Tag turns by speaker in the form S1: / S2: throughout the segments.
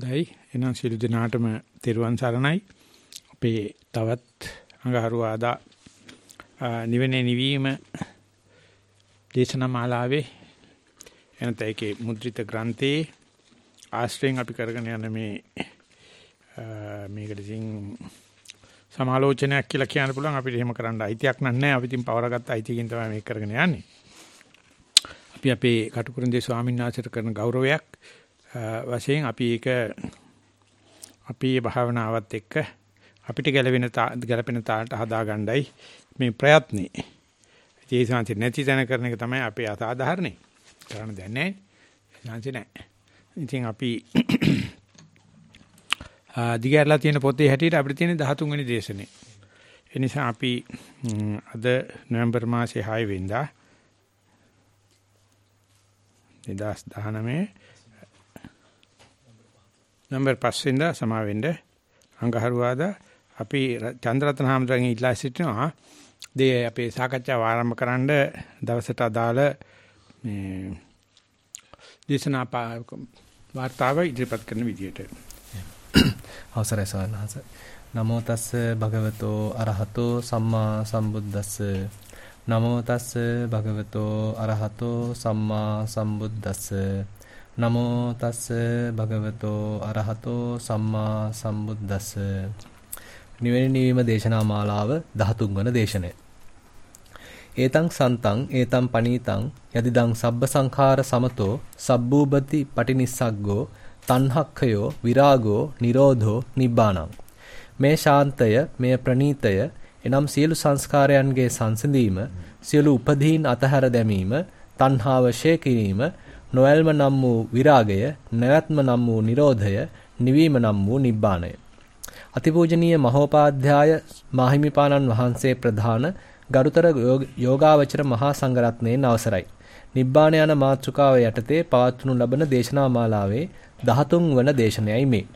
S1: දැයි එනම් සියලු දෙනාටම තෙරුවන් සරණයි. අපේ තවත් අඟහරුවාදා නිවෙනේ නිවීම දේශනා මාලාවේ එනත ඒකේ මුද්‍රිත ග්‍රන්ථයේ ආශ්‍රයෙන් අපි කරගෙන යන මේ මේකට ඉතින් සමාලෝචනයක් කියලා කියන්න පුළුවන් අපිට එහෙම කරන්න අයිතියක් නැහැ. අපි ඉතින් පවරගත්ත අයිතියකින් තමයි මේක කරගෙන යන්නේ. අපි අපේ කටුකුරුන්දේ ස්වාමීන් වහන්සේට කරන ගෞරවයක් වශයෙන් අපි ඒක අපේ භාවනාවත් එක්ක අපිට ගැලපෙන ගැලපෙන තාලට හදාගන්නයි මේ ප්‍රයත්නේ. ඒ සංසි නැති තැන කරන එක තමයි අපේ අසාධාරණේ. කරන්න දෙයක් නැහැ. සංසි නැහැ. ඉතින් අපි දිගහැරලා තියෙන පොතේ හැටියට අපිට තියෙන 13 වෙනි දේශනේ. ඒ නිසා අපි අද නොවැම්බර් මාසේ 6 වෙනිදා 2019 නම්බර් 5 වෙනිදා සමා වෙන්න. අඟහරුවාදා අපි චන්ද්‍රරත්න හාමුදුරන්ගෙන් ඉල්ලා සිටිනවා. දේ අපේ සාකච්ඡාව ආරම්භ කරන්න දවසට අදාළ මේ දේශනා වාර්තාව ඉදිරිපත් කරන විදියට.
S2: අවසරයි සවනහස නමෝ තස්ස භගවතෝ අරහතෝ සම්මා සම්බුද්දස්ස. නමෝ තස්ස භගවතෝ අරහතෝ සම්මා සම්බුද්දස්ස. නමෝ තස්ස භගවතෝ අරහතෝ සම්මා සම්බුද්දස්ස නිවෙන නිවීම දේශනා මාලාව 13 වන දේශනය. ඒතං සන්තං ඒතං පනීතං යදිදං සබ්බ සංඛාර සමතෝ සබ්බූපති පටිනිස්සග්ගෝ තණ්හක්ඛයෝ විරාගෝ නිරෝධෝ නිබ්බාණං මේ ශාන්තය මේ ප්‍රණීතය එනම් සියලු සංස්කාරයන්ගේ සංසිඳීම සියලු උපදීන් අතහැර දැමීම තණ්හාව ෂේ කිරීම නොයල්ම නම් වූ විරාගය, නැවැත්ම නම් වූ නිරෝධය, නිවීම නම් වූ නිබ්බාණය. අතිපූජනීය මහෝපාධ්‍යාය මාහිමිපාණන් වහන්සේ ප්‍රධාන ගරුතර යෝගාවචර මහා සංඝරත්නයෙන් අවසරයි. නිබ්බාණ යන මාතෘකාව යටතේ පවත්වනු ලබන දේශනා මාලාවේ 13 වන දේශනයයි මේ.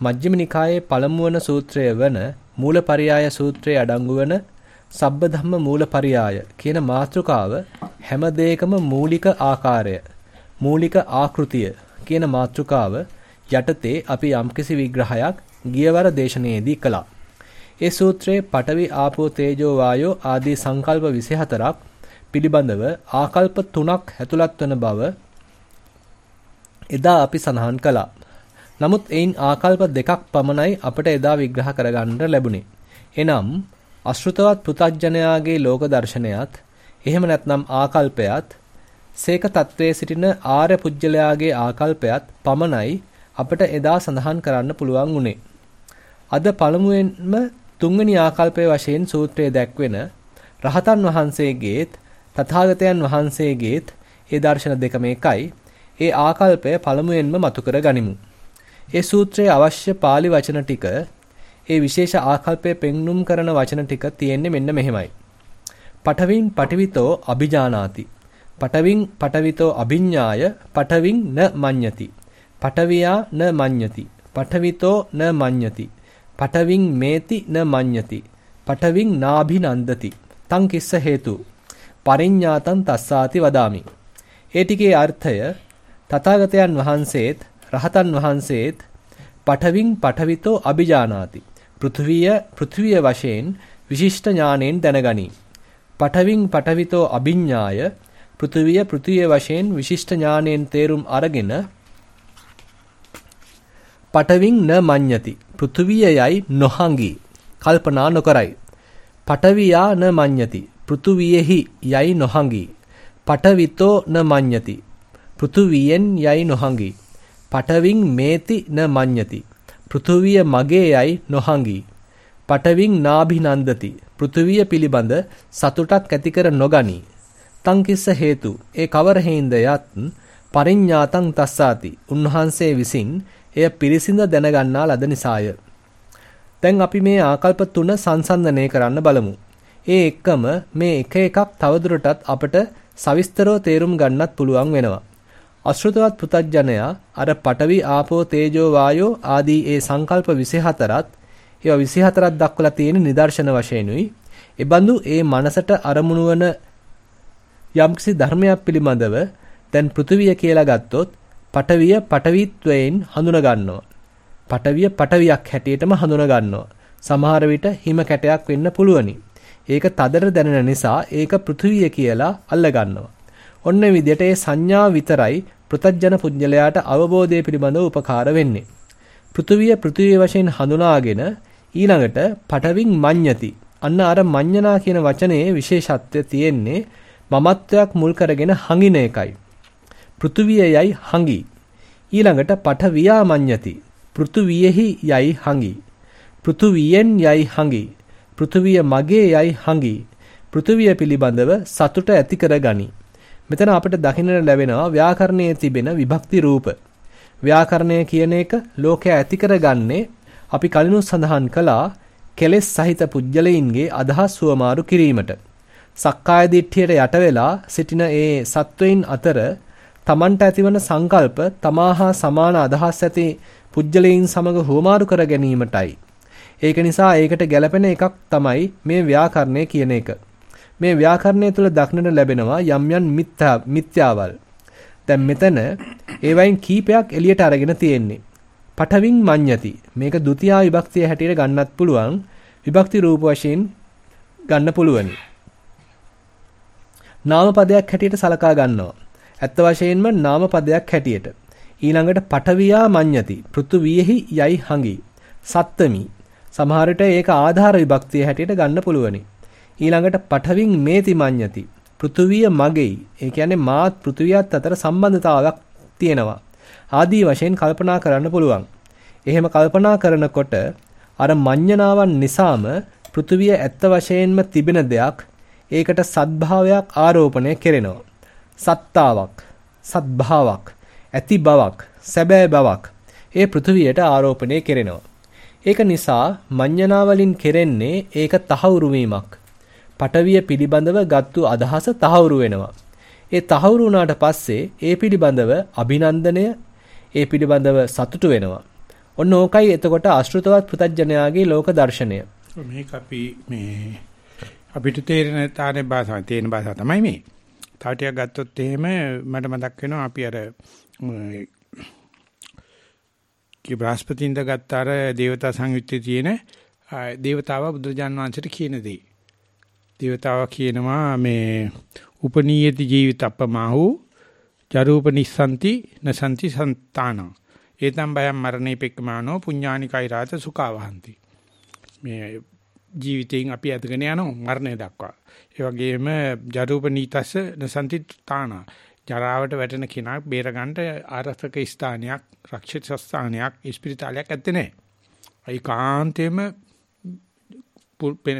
S2: මජ්ක්‍ධිම නිකායේ පළමු වන සූත්‍රය වන මූලපරියාය සූත්‍රයේ අඩංගු වන සබ්බ ධම්ම මූලපරියාය කියන මාතෘකාව හැම දෙයකම මූලික ආකාරය මූලික ආකෘතිය කියන මාතෘකාව යටතේ අපි යම්කිසි විග්‍රහයක් ගියවර දේශනාවේදී කළා. ඒ සූත්‍රයේ පඨවි ආපෝ තේජෝ වායෝ ආදී සංකල්ප 24ක් පිළිබඳව ආකල්ප තුනක් ඇතුළත් වන බව එදා අපි සඳහන් කළා. නමුත් එයින් ආකල්ප දෙකක් පමණයි අපට එදා විග්‍රහ කරගන්න ලැබුණේ. එනම් අශෘතවත් පෘථග්ජනයාගේ ලෝක දර්ශනයත් එහෙම නැත්නම් ආකල්පයත් සේක තත්වයේ සිටින ආර්ය පුජ්‍යලයාගේ ආකල්පයත් පමණයි අපට එදා සඳහන් කරන්න පුළුවන් වුණේ. අද පළමුවෙන්ම තුන්වෙනි ආකල්පයේ වශයෙන් සූත්‍රයේ දැක්වෙන රහතන් වහන්සේගේත් තථාගතයන් වහන්සේගේත් ඒ දර්ශන දෙකම එකයි. ඒ ආකල්පය පළමුවෙන්ම මතු කර ගනිමු. ඒ සූත්‍රයේ අවශ්‍ය pāli වචන ටික ඒ විශේෂ ආකල්පය පෙන්눔 කරන වචන ටික තියෙන්නේ මෙන්න මෙහෙමයි. පඨවින් පටිවිතෝ අභිජානාති පටවින් පටවිතෝ අභිඤ්ඤාය පටවින් න මඤ්ඤති. පටවියා න මඤ්ඤති. පටවිතෝ න මඤ්ඤති. පටවින් මේති න මඤ්ඤති. පටවින් නාභිනන්දති. තං කිස්ස හේතු. පරිඤ්ඤාතං තස්සාති වදාමි. ඒ ටිකේ අර්ථය තථාගතයන් වහන්සේත් රහතන් වහන්සේත් පඨවින් පඨවිතෝ අභිජානාති. පෘථුවිය පෘථුවිය වශයෙන් විශිෂ්ට ඥාණයෙන් දැනගනි. පඨවින් පඨවිතෝ අභිඤ්ඤාය පෘථුවිය පෘථුවිය වශයෙන් විශිෂ්ට ඥානයෙන් තේරුම් අරගෙන පටවින් න මඤ්ඤති. පෘථුවියයි නොහඟි. කල්පනා නොකරයි. පටවියා න මඤ්ඤති. පෘථුවියෙහි යයි නොහඟි. පටවිතෝ න මඤ්ඤති. පෘථුවියෙන් යයි නොහඟි. පටවින් මේති න මඤ්ඤති. පෘථුවිය මගේ යයි නොහඟි. පටවින් නාභිනන්දති. පෘථුවිය පිළිබඳ සතුටක් ඇති කර නොගනී. තං කිස්ස හේතු. ඒ කවර හේඳ යත් පරිඤ්ඤාතං තස්සාති. උන්වහන්සේ විසින් එය පිරිසිඳ දැනගන්නා ලද නිසාය. දැන් අපි මේ ආකල්ප තුන සංසන්දනය කරන්න බලමු. ඒ එක්කම මේ එක එකක් තවදුරටත් අපට සවිස්තරව තේරුම් ගන්නත් පුළුවන් වෙනවා. අශෘතවත් පුතඥයා අර පඨවි ආපෝ තේජෝ වායෝ ආදී ඒ සංකල්ප 24ත් ඒවා 24ක් දක්වලා තියෙන නිදර්ශන වශයෙන්ුයි. ඒ බඳු ඒ මනසට අරමුණු වන යම්කිසි ධර්මයක් පිළිබඳව දැන් පෘථුවිය කියලා ගත්තොත් පටවිය පටවිත්වයෙන් හඳුන ගන්නවා. පටවිය පටවියක් හැටියටම හඳුන ගන්නවා. සමහර විට හිම කැටයක් වෙන්න පුළුවනි. ඒක තදට දැනෙන නිසා ඒක පෘථුවිය කියලා අල්ල ගන්නවා. ඔන්න විදිහට ඒ සංඥා විතරයි පෘතජන පුජ්‍යලයාට අවබෝධය පිළිබඳව උපකාර වෙන්නේ. පෘථුවිය පෘථුවිය වශයෙන් හඳුනාගෙන ඊළඟට පටවින් මඤ්ඤති. අන්න අර මඤ්ඤනා කියන වචනේ විශේෂත්වය තියෙන්නේ මමත්වයක් මුල් කරගෙන හඟින එකයි. පෘථුවියයි හඟි. ඊළඟට පඨවියා මඤ්ඤති. පෘථුවියෙහි යයි හඟි. පෘථුවියෙන් යයි හඟි. පෘථුවිය මගේ යයි හඟි. පෘථුවිය පිළිබඳව සතුට ඇති කරගනි. මෙතන අපිට දකින්නට ලැබෙනවා ව්‍යාකරණයේ තිබෙන විභක්ති රූප. ව්‍යාකරණය කියන එක ලෝකයා ඇති කරගන්නේ අපි කලිනුත් සඳහන් කළා කෙලෙස් සහිත පුජ්‍යලයින්ගේ අදහස් සුවමාරු කිරීමට. සක්කාය දිට්ඨියට යට වෙලා සිටින ඒ සත්වයින් අතර තමන්ට ඇතිවන සංකල්ප තමාහා සමාන අදහස් ඇති පුජ්‍යලයින් සමග හුවමාරු කර ගැනීමටයි. ඒක නිසා ඒකට ගැළපෙන එකක් තමයි මේ ව්‍යාකරණය කියන එක. මේ ව්‍යාකරණය තුළ දක්නට ලැබෙනවා යම් යම් මිත්‍යාවල්. දැන් මෙතන ඒවයින් කීපයක් එළියට අරගෙන තියෙන්නේ. පඨවින් මඤ්ඤති. මේක ဒ ුතියා විභක්තිය හැටියට ගන්නත් පුළුවන්. විභක්ති රූප වශයෙන් ගන්න පුළුවනි. නාම පදයක් හැටියට සලකා ගන්නවා. ඇත්ත වශයෙන්ම නාම පදයක් හැටියට. ඊළඟට පඨවියා මඤ්ඤති. පෘථුවියෙහි යයි හඟි. සත්තමි. සමහර විට ඒක ආධාර විභක්තිය හැටියට ගන්න පුළුවනි. ඊළඟට පඨවින් මේති මඤ්ඤති. පෘථුවිය මගෙයි. ඒ කියන්නේ මාත් පෘථුවියත් අතර සම්බන්ධතාවයක් තියෙනවා. ආදී වශයෙන් කල්පනා කරන්න පුළුවන්. එහෙම කල්පනා කරනකොට අර මඤ්ඤණාවන් නිසාම පෘථුවිය ඇත්ත වශයෙන්ම තිබෙන දෙයක් ඒකට සත්භාවයක් ආරෝපණය කෙරෙනවා. සත්තාවක්, සත්භාවක්, ඇති බවක්, සැබෑ බවක් ඒ පෘථුවියට ආරෝපණය කෙරෙනවා. ඒක නිසා මඤ්ඤණා වලින් කෙරෙන්නේ ඒක තහවුරු වීමක්. පටවිය පිළිබඳව ගත්තු අදහස තහවුරු වෙනවා. ඒ තහවුරු වුණාට පස්සේ ඒ පිළිබඳව අභිනන්දනය ඒ පිළිබඳව සතුටු වෙනවා. ඔන්න ඕකයි එතකොට අශෘතවත් පෘතජ්ජනයාගේ ලෝක දර්ශනය.
S1: මේක අපි මේ අපිට තේරෙන තානේ භාෂාව තේරෙන භාෂාව තමයි මේ. තව ටිකක් ගත්තොත් එහෙම මට මතක් වෙනවා අපි අර කී බ්‍රහස්පතින්ද ගත්ත අර දේවතා සංයුත්තේ තියෙන දේවතාවා බුදුරජාන් වහන්සේට කියන දේ. දේවතාවා කියනවා මේ උපනීයති ජීවිතප්පමාහු ජරූප නිස්සන්ති නසන්ති සන්තාන. ඒතම් බයම් මරණේ පෙක්කමානෝ පුඤ්ඤානිකයි රාත සුඛවහන්ති. මේ ජීවිතයෙන් අපි ඇදගෙන යනවා මරණය දක්වා. ඒ වගේම ජරූප නීතස්ස නසන්ති තාන. ජරාවට වැටෙන කෙනා බේරගන්න ආරක්ෂක ස්ථානයක්, රක්ෂිත ස්ථානයක්, ස්පිරිතාලයක් ඇත්තේ නැහැ. ඒකාන්තයෙන්ම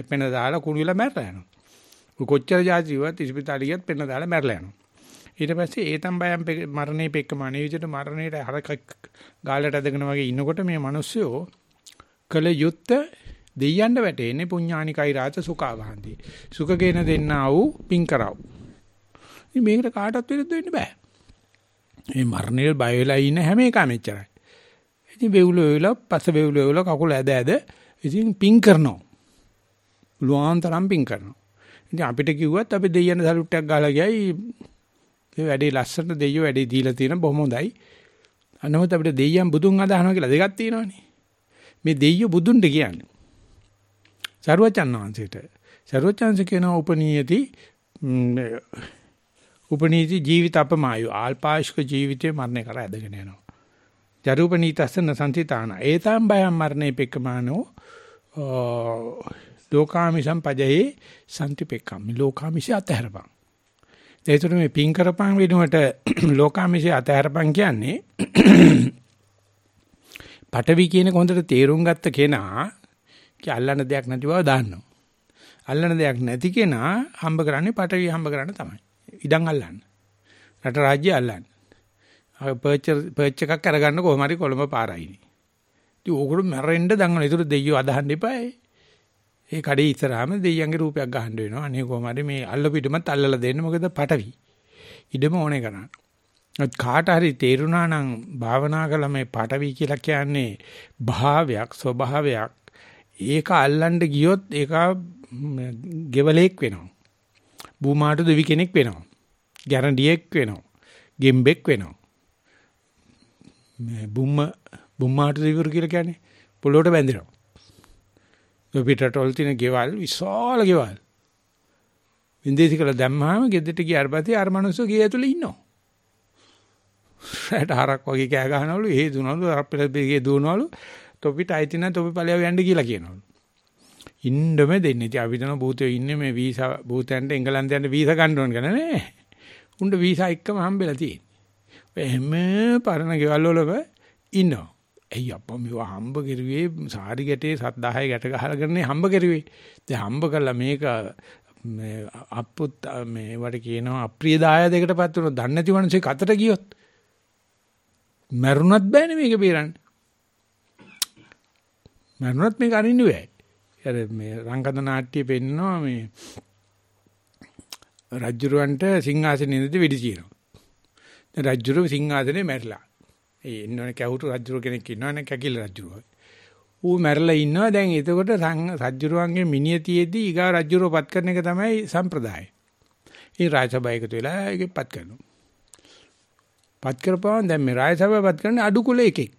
S1: පෙන දාලා කුණු විලා මැරලා යනවා. කොච්චර જાතිවත් ස්පිරිතාලියත් පෙන දාලා මැරලා යනවා. ඊට පස්සේ ඒතම් බයම් මරණේ පෙක්කම අනේ විදිහට මරණයට හරක ගාලට ඇදගෙන වගේ ඉන්නකොට මේ මිනිස්සුયો කල යුත්ත දෙයයන්ට වැටෙන්නේ පුඤ්ඤානිකයි රාජ සුඛාවහන්ති. සුඛගෙන දෙන්නා වූ පින් කරව. ඉතින් මේකට කාටවත් විරුද්ධ වෙන්න බෑ. මේ මරණයට බය වෙලා ඉන්න හැම එකම එච්චරයි. ඉතින් වේවුල වේවුල පස්ස වේවුල වේවුල කකුල ඇද ඇද ඉතින් පින් කරනවා. ලුවාන්තරම් පින් කරනවා. ඉතින් අපිට කිව්වත් අපි දෙයයන් සලුට්ටයක් ගහලා ගියයි ඒ වැඩේ ලස්සන දෙයියෝ වැඩේ දීලා තියෙන බොහොම හොඳයි. අනවත අපිට දෙයියන් බුදුන් අදහනවා කියලා දෙකක් තියෙනවානේ. මේ දෙයියෝ බුදුන්ට කියන්නේ. සරුවචන් වහන්සේට. සරුවචන්ස කියනවා උපනීයති උපනීති ජීවිත අපමායු ආල්පාශික ජීවිතේ මරණය කර ඇදගෙන යනවා. ජරූපනීතස්සන සංතිතාන. ඒතම් බයම් මරණේ පෙක්කමානෝ ලෝකාමිසම් පජයේ සම්තිපෙක්කම්. ලෝකාමිසය අතහැරපන්. ඒතර මේ පින් කරපන් වෙනුවට ලෝකාමිෂය අතහැරපන් කියන්නේ පටවි කියන හොඳට තේරුම් ගත්ත කෙනා කි අල්ලන දෙයක් නැති බව දාන්නවා. අල්ලන දෙයක් නැති කෙනා හම්බ කරන්නේ පටවි හම්බ කරන්න තමයි. ඉඩම් අල්ලන්න. රට රාජ්‍ය අල්ලන්න. පර්ච් පර්ච් එකක් අරගන්න කොහොම හරි කොළඹ පාරයිනේ. ඉතින් ඕගොල්ලෝ මැරෙන්න දඟන. ඒතර දෙයියෝ අදහන්න එපායි. ඒ කඩේ ඉස්සරහම දෙයියන්ගේ රූපයක් ගහන්න වෙනවා. අනේ කොහොම හරි මේ අල්ල පිටමත් අල්ලලා දෙන්න මොකද පටවි. ඉඩම ඕනේ කරන්න. කාට හරි තේරුණා නම් භාවනා කළ මේ පටවි කියලා කියන්නේ භාවයක් ස්වභාවයක්. ඒක අල්ලන්න ගියොත් ඒක ගෙවලෙක් වෙනවා. බූමාට දෙවි කෙනෙක් වෙනවා. ගැරන්ඩියෙක් වෙනවා. ගෙම්බෙක් වෙනවා. මේ බුම්ම බුම්මාට දිවුරු කියලා කියන්නේ පොළොවට බැඳෙනවා. ඒ පිටරටවල තියෙන ගෙවල් විශාල ගෙවල්. වින්දේසි කළ දැම්මාම ගෙදරට ගියාට පස්සේ අර මිනිස්සු ගේ ඇතුලේ ඉන්නවා. රැට හරක් වගේ කෑ ගහනවලු ඒ දුනවලු අපිට බේගේ දුවනවලු තොපිට අයිති නැ තොපි ඵලයව යන්න කියලා කියනවලු. ඉන්නම දෙන්නේ. ඉතින් අපි දන්න භූතයෝ ඉන්නේ මේ වීසා භූතයන්ට එංගලන්තයන්ට වීසා ගන්න ඕන කියලා නෑ. උණ්ඩ වීසා එක්කම හම්බෙලා තියෙන්නේ. ඔය හැම පරණ ගෙවල් වලම ඉන්නවා. ඇයි අප්පා මේවා හම්බ කරුවේ සාරි ගැටේ 7000 ගැට ගහලාගන්නේ හම්බ කරුවේ. දැන් හම්බ කළා මේක මේ අප්පුත් මේ වට කියනවා අප්‍රිය දායදයකටපත් වුණා. දන්නේ නැති මිනිස්සෙක් අතට ගියොත් මැරුණත් බෑනේ මේක බේරන්න. මැරුණත් මේක අරින්න බෑ. අර මේ රංගන නාට්‍ය පෙන්නනවා මේ රජුරවන්ට සිංහාසනේ ඉඳි වෙඩි කියනවා. දැන් රජුර සිංහාසනේ මැරිලා. ඒ ඉන්නවනේ කැවුරු රජුර කෙනෙක් ඉන්නවනේ කැකිල රජුර. ඌ මැරලා ඉන්නවා දැන් එතකොට රජුරවන්ගේ මිනිය තියේදී ඊගා රජුරව පත් කරන එක තමයි සම්ප්‍රදාය. ඒ රාජසභාව එකතු වෙලා ඒක පත් කරනවා. පත් කරපුවාම දැන් මේ රාජසභාව පත් කරන්නේ අඩු කුල එකෙක්.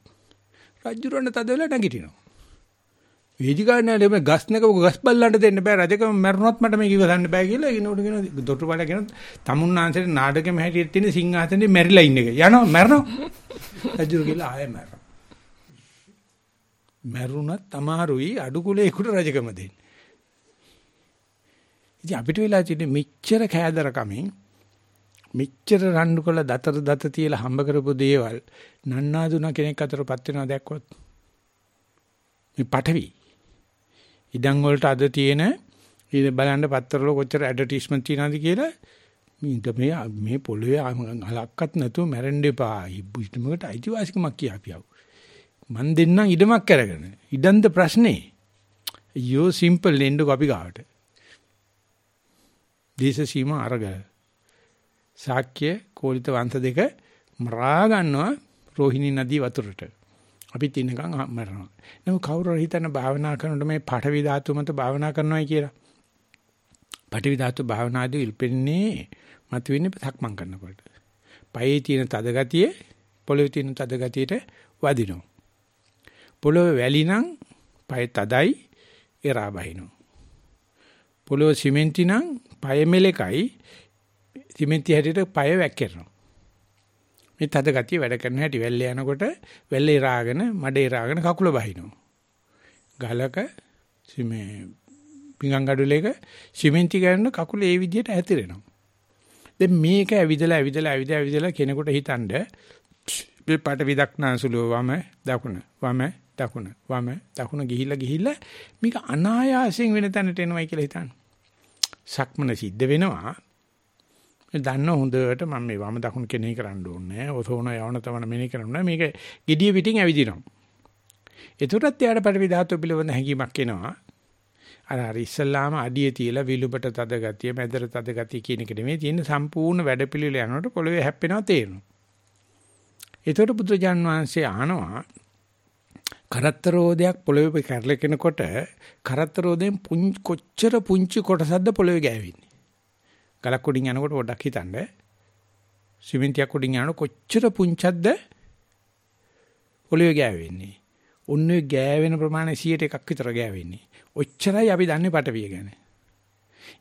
S1: රජුරවන්ට තද වෙලා නැගිටිනවා. වේදිකාවේ මේ ගස් නැක ගස් බල්ලන්ට දෙන්න බෑ රජකම මැරුණොත් මට මේක ඉවසන්න බෑ කියලා ඒනෝට කියන දොටු බල කියන තමුන්නාන්සේට නාටකෙම හැටියට තියෙන සිංහාසනේ මැරිලා ඉන්න එක. යනවා මැරෙනවා. රජුර කියලා ආයෙ මැරෙනවා. මැරුණත් අමාරුයි අඩු කුලේකට රජකම දෙන්න. ඉතින් අපිට වෙලා තියෙන්නේ මෙච්චර කෑදරකමින් මෙච්චර රණ්ඩු කළ දතර දත තියලා හම්බ කරපු දේවල් නන්නාදුන කෙනෙක් අතරපත් වෙනවා දැක්කොත් මේ පටවි ඉඩම් වලට අද තියෙන ඊට බලන්න පත්තරවල කොච්චර ඇඩ්වර්ටයිස්මන්ට් තියනවද කියලා මේ මේ පොළවේ අලක්කත් නැතුව මැරෙන්න එපා. ඉබ්බුිටමකට අයිතිවාසිකමක් කියාපියව. මන් දෙන්නම් ඉඩමක් අරගෙන. ඉඩම්ද ප්‍රශ්නේ. යෝ සිම්පල් එන්නකො අපි ගාවට. දේශ සීමා අරගල. ශාක්‍ය කෝලිත වංශ දෙක මරා ගන්නවා රෝහිණී නදී වතුරට. අපිත් ඉන්නකම් මරනවා. නමුත් කවුරු හරි හිතන භාවනා කරනකොට මේ පඨවි ධාතු මත භාවනා කරනවායි කියලා. පඨවි ධාතු භාවනාදී ඉල්පෙන්නේ මතුවෙන්නේ සක්මන් කරනකොට. පයේ තියෙන තද ගතිය පොළවේ තියෙන තද ගතියට වදිනවා. පොළවේ වැලි නම් පය තදයි එරා බහිනවා. පොළොව සිමෙන්ති නම් පය මෙලකයි සිමෙන්ති හැටියට පය වැක්කිරනවා. මේ තද ගතිය වැඩ කරන හැටි වැල්ලේ යනකොට වැල්ලේ රාගෙන මඩේ රාගෙන කකුල බහිනවා. ගලක මේ පිඟන් ගඩොලේක සිමෙන්ති ගන්න කකුල ඒ විදිහට ඇතිරෙනවා. දැන් මේක ඇවිදලා ඇවිදලා ඇවිදලා ඇවිදලා කෙනෙකුට හිතනද මේ පාට විදක්නාසුලුව වම දකුණ වම දකුණ වම දකුණ ගිහිල්ලා ගිහිල්ලා මේක අනායාසයෙන් වෙන තැනට එනවයි කියලා හිතන්න. සක්මන සිද්ධ වෙනවා දන්න හොඳට මම මේ වම දකුණ කෙනෙහි කරන්න ඕනේ. ඔතෝන යවන තවන මෙනෙහි කරන්න මේක gediya පිටින් ඇවිදිනවා. ඒතරත් එයාට පරිවි ධාතු පිළිබඳ හැඟීමක් එනවා. අර අර ඉස්සල්ලාම අඩිය තියලා විලුඹට තද ගතිය, මැදට තද ගතිය කියන එක නෙමෙයි තියෙන සම්පූර්ණ වැඩපිළිවෙල යනකොට පොළවේ හැප්පෙනවා තේරෙනවා. ඒතකොට බුදුජාන් වහන්සේ අහනවා කරත්තරෝදයක් පොළවේ කැරලෙනකොට කරත්තරෝදයෙන් කොච්චර පුංචි කොටසක්ද පොළවේ ගෑවෙන්නේ. ගලක් උඩින් යනකොට පොඩ්ඩක් හිතන්න. සිමෙන්තියක් උඩින් යනකොට කොච්චර පුංචක්ද ඔළුවේ ගෑවෙන්නේ. ඔන්නේ ගෑවෙන ප්‍රමාණය 100ට එකක් විතර ගෑවෙන්නේ. ඔච්චරයි අපි දන්නේ පටවිය ගැන.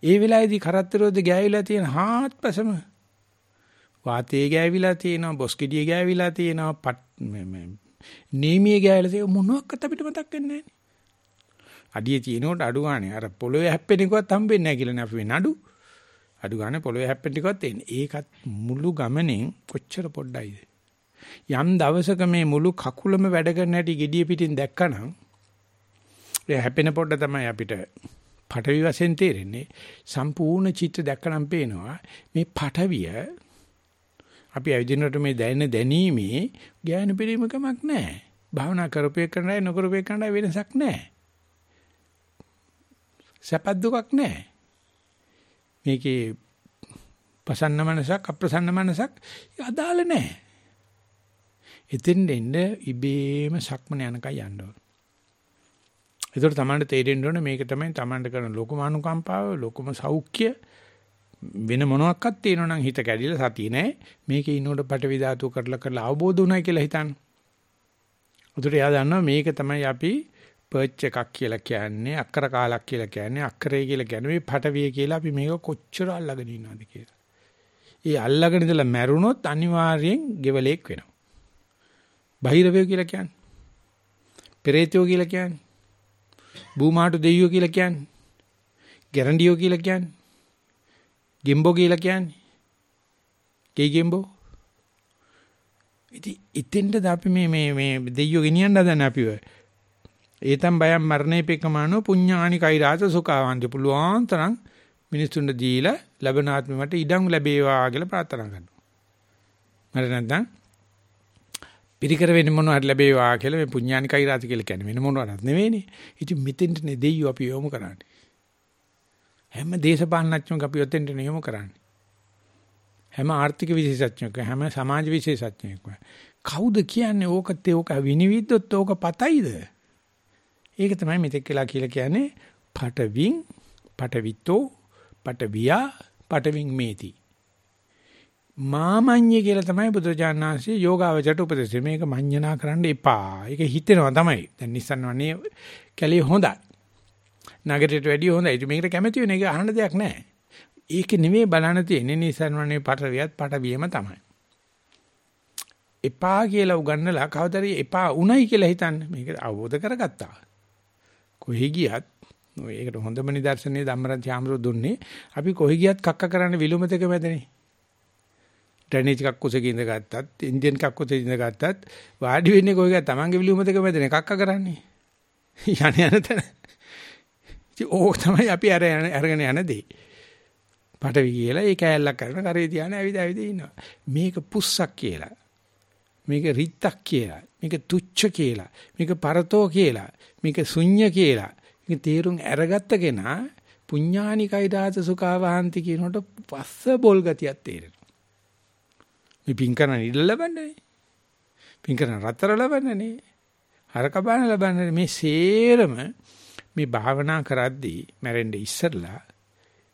S1: ඒ වෙලාවේදී කරත්තරෝද ගෑවිලා තියෙන හාත්පසම වාතයේ ගෑවිලා තියෙනවා, බොස්කිඩිය ගෑවිලා තියෙනවා, පත් මේ නීමිය ගෑවිලා තියෙන මොනවාක්වත් අපිට මතක් වෙන්නේ නැහැ. අඩිය තියෙනකොට අඩු ගානේ අර පොළවේ හැප්පෙන එකවත් හම්බෙන්නේ නැහැ කියලානේ අපි වෙන අඩු. අඩු ගානේ පොළවේ හැප්පෙන ටිකවත් එන්නේ. ඒකත් මුළු ගමනෙන් කොච්චර පොඩ්ඩයිද? යම් දවසක මේ මුළු කකුලම වැඩ කරන හැටි gediya පිටින් දැක්කනම් ඒ හැපෙන පොඩ්ඩ තමයි අපිට පටවි වශයෙන් තේරෙන්නේ. සම්පූර්ණ චිත්‍ර දැක්කනම් පේනවා මේ පටවිය අපි ඇවිදිනකොට මේ දැනෙන දැනීමේ ඥාන පරිමකමක් නැහැ. භාවනා කරපේ කරනයි නොකරපේ කරනයි වෙනසක් නැහැ. සැප දුකක් නැහැ. මේකේ ප්‍රසන්න මනසක් අප්‍රසන්න මනසක් අදාළ නැහැ. එතෙන් දෙන්න ඉබේම සක්මන යනකම් යන්න ඕන. ඒතර තමන්ට තේරෙන්න ඕනේ මේක තමයි තමන්ට කරන ලොකුම අනුකම්පාව ලොකුම සෞඛ්‍ය වෙන මොනවාක්වත් තියෙනවා නම් හිත කැඩිලා සතිය නැහැ මේකේ ඉන්නකොට පටවි ධාතු කරලා කරලා අවබෝධ වුණා කියලා හිතන්න උදේට එයා දන්නවා මේක තමයි අපි පර්ච් එකක් කියලා කියන්නේ අක්කර කාලක් කියලා කියන්නේ අක්කරේ කියලා කියන්නේ මේ පටවිය කියලා අපි මේක කොච්චර අල්ලගෙන ඉන්නවද කියලා. ඒ අල්ලගෙන ඉඳලා මැරුණොත් අනිවාර්යෙන් ගෙවලෙක් වෙනවා. බහිරවය කියලා කියන්නේ. පෙරේතයෝ කියලා කියන්නේ. බූමාටු දෙයියෝ කියලා කියන්නේ. ගැරන්ඩියෝ කියලා කියන්නේ. ගෙම්බෝ කියලා කියන්නේ. ගේ ගෙම්බෝ. ඉතින් ඉතින්ද අපි මේ මේ මේ දෙයියෝ ගෙනියන්න හදන අපිව. ඒතම් බයම් මරණේ පෙකමානෝ පුඤ්ඤානි කෛරාස සුඛාවන්ති පුළුවන් තරම් මිනිසුන්ට දීලා ලැබනාත්ම මට ඉඩම් ලැබේවා කියලා ප්‍රාර්ථනා කරනවා. මට නැත්නම් පිරිකර වෙන්න මොනවද ලැබේවා කියලා මේ පුඤ්ඤානි කෛරාස කියලා කියන්නේ වෙන මොනවද නෙවෙයිනේ. ඉතින් මෙතෙන්ටනේ දෙයියෝ අපි යොමු කරන්නේ. හැම දේශපාලනඥයෙක් අපි ඔතෙන්ට යොමු කරන්නේ. හැම ආර්ථික විශේෂඥයෙක් හැම සමාජ විශේෂඥයෙක් කවුද කියන්නේ ඕකත් ඕක විනිවිදොත් ඕක පතයිද ඒක තමයි මෙතෙක් කියලා කියලා කියන්නේ පටවින් පටවිතෝ පටවියා පටවින් මේති මාමඤ්ඤය කියලා තමයි බුදුරජාණන්සේ යෝගාවචරයට උපදෙස් මේක මඤ්ඤණා කරන්න එපා. ඒක හිතෙනවා තමයි. දැන් Nissan වනේ කැලේ හොඳයි. නගරයට වැඩිය හොඳයි. ඉතින් මේකට කැමති වෙන එක අහන්න දෙයක් නැහැ. ඒක නෙමෙයි බලන්න තියෙන්නේ Nissan වනේ පටවියත් පටවියම තමයි. එපා කියලා උගන්නලා කවදාද එපා උණයි කියලා හිතන්න. මේක අවබෝධ කරගත්තා. කොහි ගියත් ඒකට හොඳම නිදර්ශනය ධම්මරජ ආමරු දුන්නේ අපි කොහි ගියත් කක්ක කරන්න විලුමතක මැදනේ ඩ්‍රේනේජ් එකක් කුසක ඉඳගත්තත් ඉන්දියන් එකක් කුසක ඉඳගත්තත් වාඩි වෙන්නේ කොහේ ගියත් තමන්ගේ විලුමතක මැදනේ කක්ක කරන්නේ. යණ යන තැන. ඉතින් ඕක තමයි අපි අර අරගෙන යන දේ. පටවි කියලා ඒ කෑල්ලක් කරන කරේ තියාන ඇවිද ඇවිද ඉන්නවා. මේක පුස්සක් කියලා. මේක රිත්තක් කියලා. මේක තුච්ච කියලා මේක පරතෝ කියලා මේක ශුන්‍ය කියලා. මේක තේරුම් අරගත්ත කෙනා පුඤ්ඤානිකයි දාස සුඛාවහන්ති කියනකොට පස්ස බොල් ගතියක් තේරෙනවා. මේ පින් කරන ඉල්ල ලබන්නේ. පින් කරන රතර ලබන්නේ. හරක බාන ලබන්නේ මේ සේරම මේ භාවනා කරද්දී මැරෙන්න ඉස්සරලා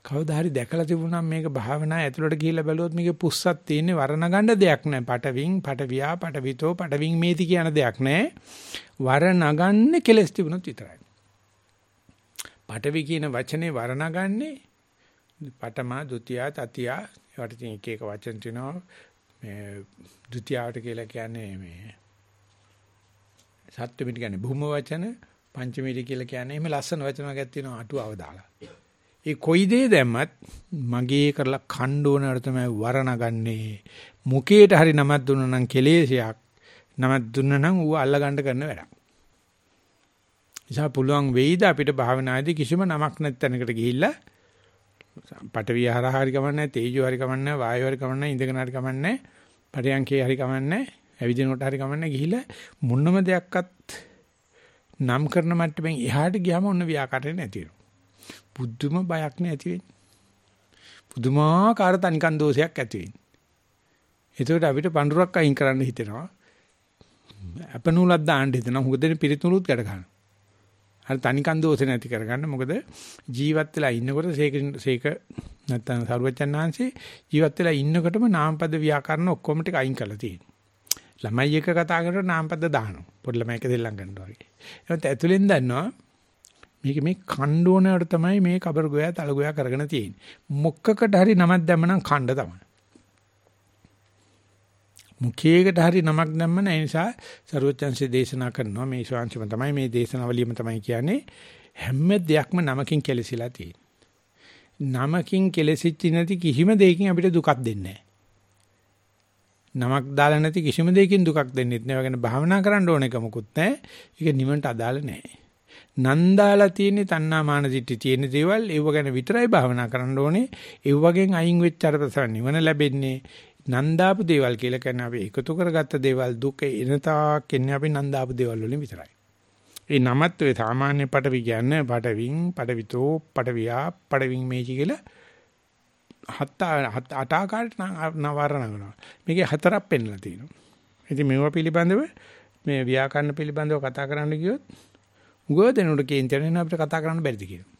S1: කවදා හරි දැකලා තිබුණා මේක භාවනා ඇතුළට ගිහිල්ලා බැලුවොත් මේකේ පුස්සක් තියෙන්නේ වර්ණ ගන්න දෙයක් නැහැ. පටවින්, පටවියා, පටවිතෝ, පටවින් මේති කියන දෙයක් නැහැ. වර්ණ ගන්න කෙලස් තිබුණොත් විතරයි. පටවි කියන වචනේ වර්ණ ගන්නේ පඨමා, ဒ ුතියා, තතියා ඒවට තියෙන එක එක වචන තියෙනවා. මේ ဒ ුතියාවට කියලා කියන්නේ මේ සත්වෙමිට කියන්නේ භූම වචන, පංචමීට කියලා කියන්නේ එහෙම ලස්සන වචන වර්ගයක් තියෙනවා අටුවව දාලා. ඒ කොයි දේ දැම්මත් මගේ කරලා ඛණ්ඩෝනකට තමයි වරණගන්නේ. මුකේට හරි නමක් දුන්නා නම් කෙලේශයක්. නමක් දුන්නා නම් ඌ අල්ලගන්න කරන වැඩක්. නිසා පුළුවන් වෙයිද අපිට භාවනාදී කිසිම නමක් නැත්ැනකට ගිහිල්ලා පටවිය හරහා හරි කමන්නේ තේජෝ හරි කමන්නේ වායෝ හරි කමන්නේ ඉඳගෙන හරි කමන්නේ පරියන්කේ හරි කමන්නේ ඇවිදිනකොට හරි කමන්නේ ගිහිල්ලා මොනම දෙයක්වත් නම් කරන මට්ටමින් එහාට ගියාම ඔන්න ව්‍යාකරණය නැති වෙනවා. බුද්ධම බයක් නැති වෙන්නේ. පුදුමාකාර තනිකන් දෝෂයක් ඇති වෙන්නේ. එතකොට අපිට පඳුරක් අයින් කරන්න හිතෙනවා. අපනූලක් දාන්න හිතෙනවා. මොකද පිරිතුරුත් ගැට ගන්නවා. අර තනිකන් දෝෂ නැති කරගන්න. මොකද ජීවත් වෙලා ඉන්නකොට සේක සේක නැත්තම් සරුවචන්නාංශේ ජීවත් වෙලා ඉන්නකොටම නාමපද ව්‍යාකරණ ඔක්කොම ටික අයින් කරලා තියෙනවා. ළමයි එක කතා කරනකොට නාමපද දානවා. පොඩි ළමයි එක දෙල්ලම් කරනවා වගේ. ඒත් ඇතුලෙන් දන්නවා මේක මේ කණ්ඩෝනකට තමයි මේ කබර ගෝයා තල ගෝයා කරගෙන තියෙන්නේ. මොක්කකට හරි නමක් දැම්මනම් කණ්ඩ තමයි. මුඛයකට හරි නමක් දැම්ම නැහැ නිසා ਸਰවඥාන්සේ දේශනා කරනවා මේ ශාංශම තමයි මේ දේශනාවලියම තමයි කියන්නේ හැම දෙයක්ම නමකින් කෙලසිලා තියෙන්නේ. නමකින් කෙලසිච්ච නැති කිසිම දෙයකින් අපිට දුකක් දෙන්නේ නමක් දාලා නැති කිසිම දෙයකින් දුකක් දෙන්නෙත් නෑ. ඒ වගේ භාවනා කරන්න ඕන එක මොකුත් නෑ. ඒක නිවන්ට අදාළ නෑ. නන්දාලා තියෙන තණ්හා මාන දිටි තියෙන දේවල් ඒව ගැන විතරයි භාවනා කරන්න ඕනේ. ඒ වගේන් අයින් වෙච්ච අර ප්‍රසන්න නිවන ලැබෙන්නේ නන්දාපු දේවල් කියලා කියන්නේ අපි එකතු කරගත්ත දේවල් දුක එන තාක් එන්නේ අපි නන්දාපු දේවල් වලින් විතරයි. ඒ නමත් ඔය සාමාන්‍ය පටවි කියන්නේ පටවින් පටවිතෝ පටවියා පටවින් මේචි කියලා හත අට ආකාරයට නවරණ කරනවා. මේකේ හතරක් පෙන්නලා තියෙනවා. ඉතින් මේවා පිළිබඳව මේ ව්‍යාකරණ පිළිබඳව කතා කරන්න ගියොත් උගව දෙනුට කේන්ති යන අපිට කතා කරන්න බැරිද කියලා.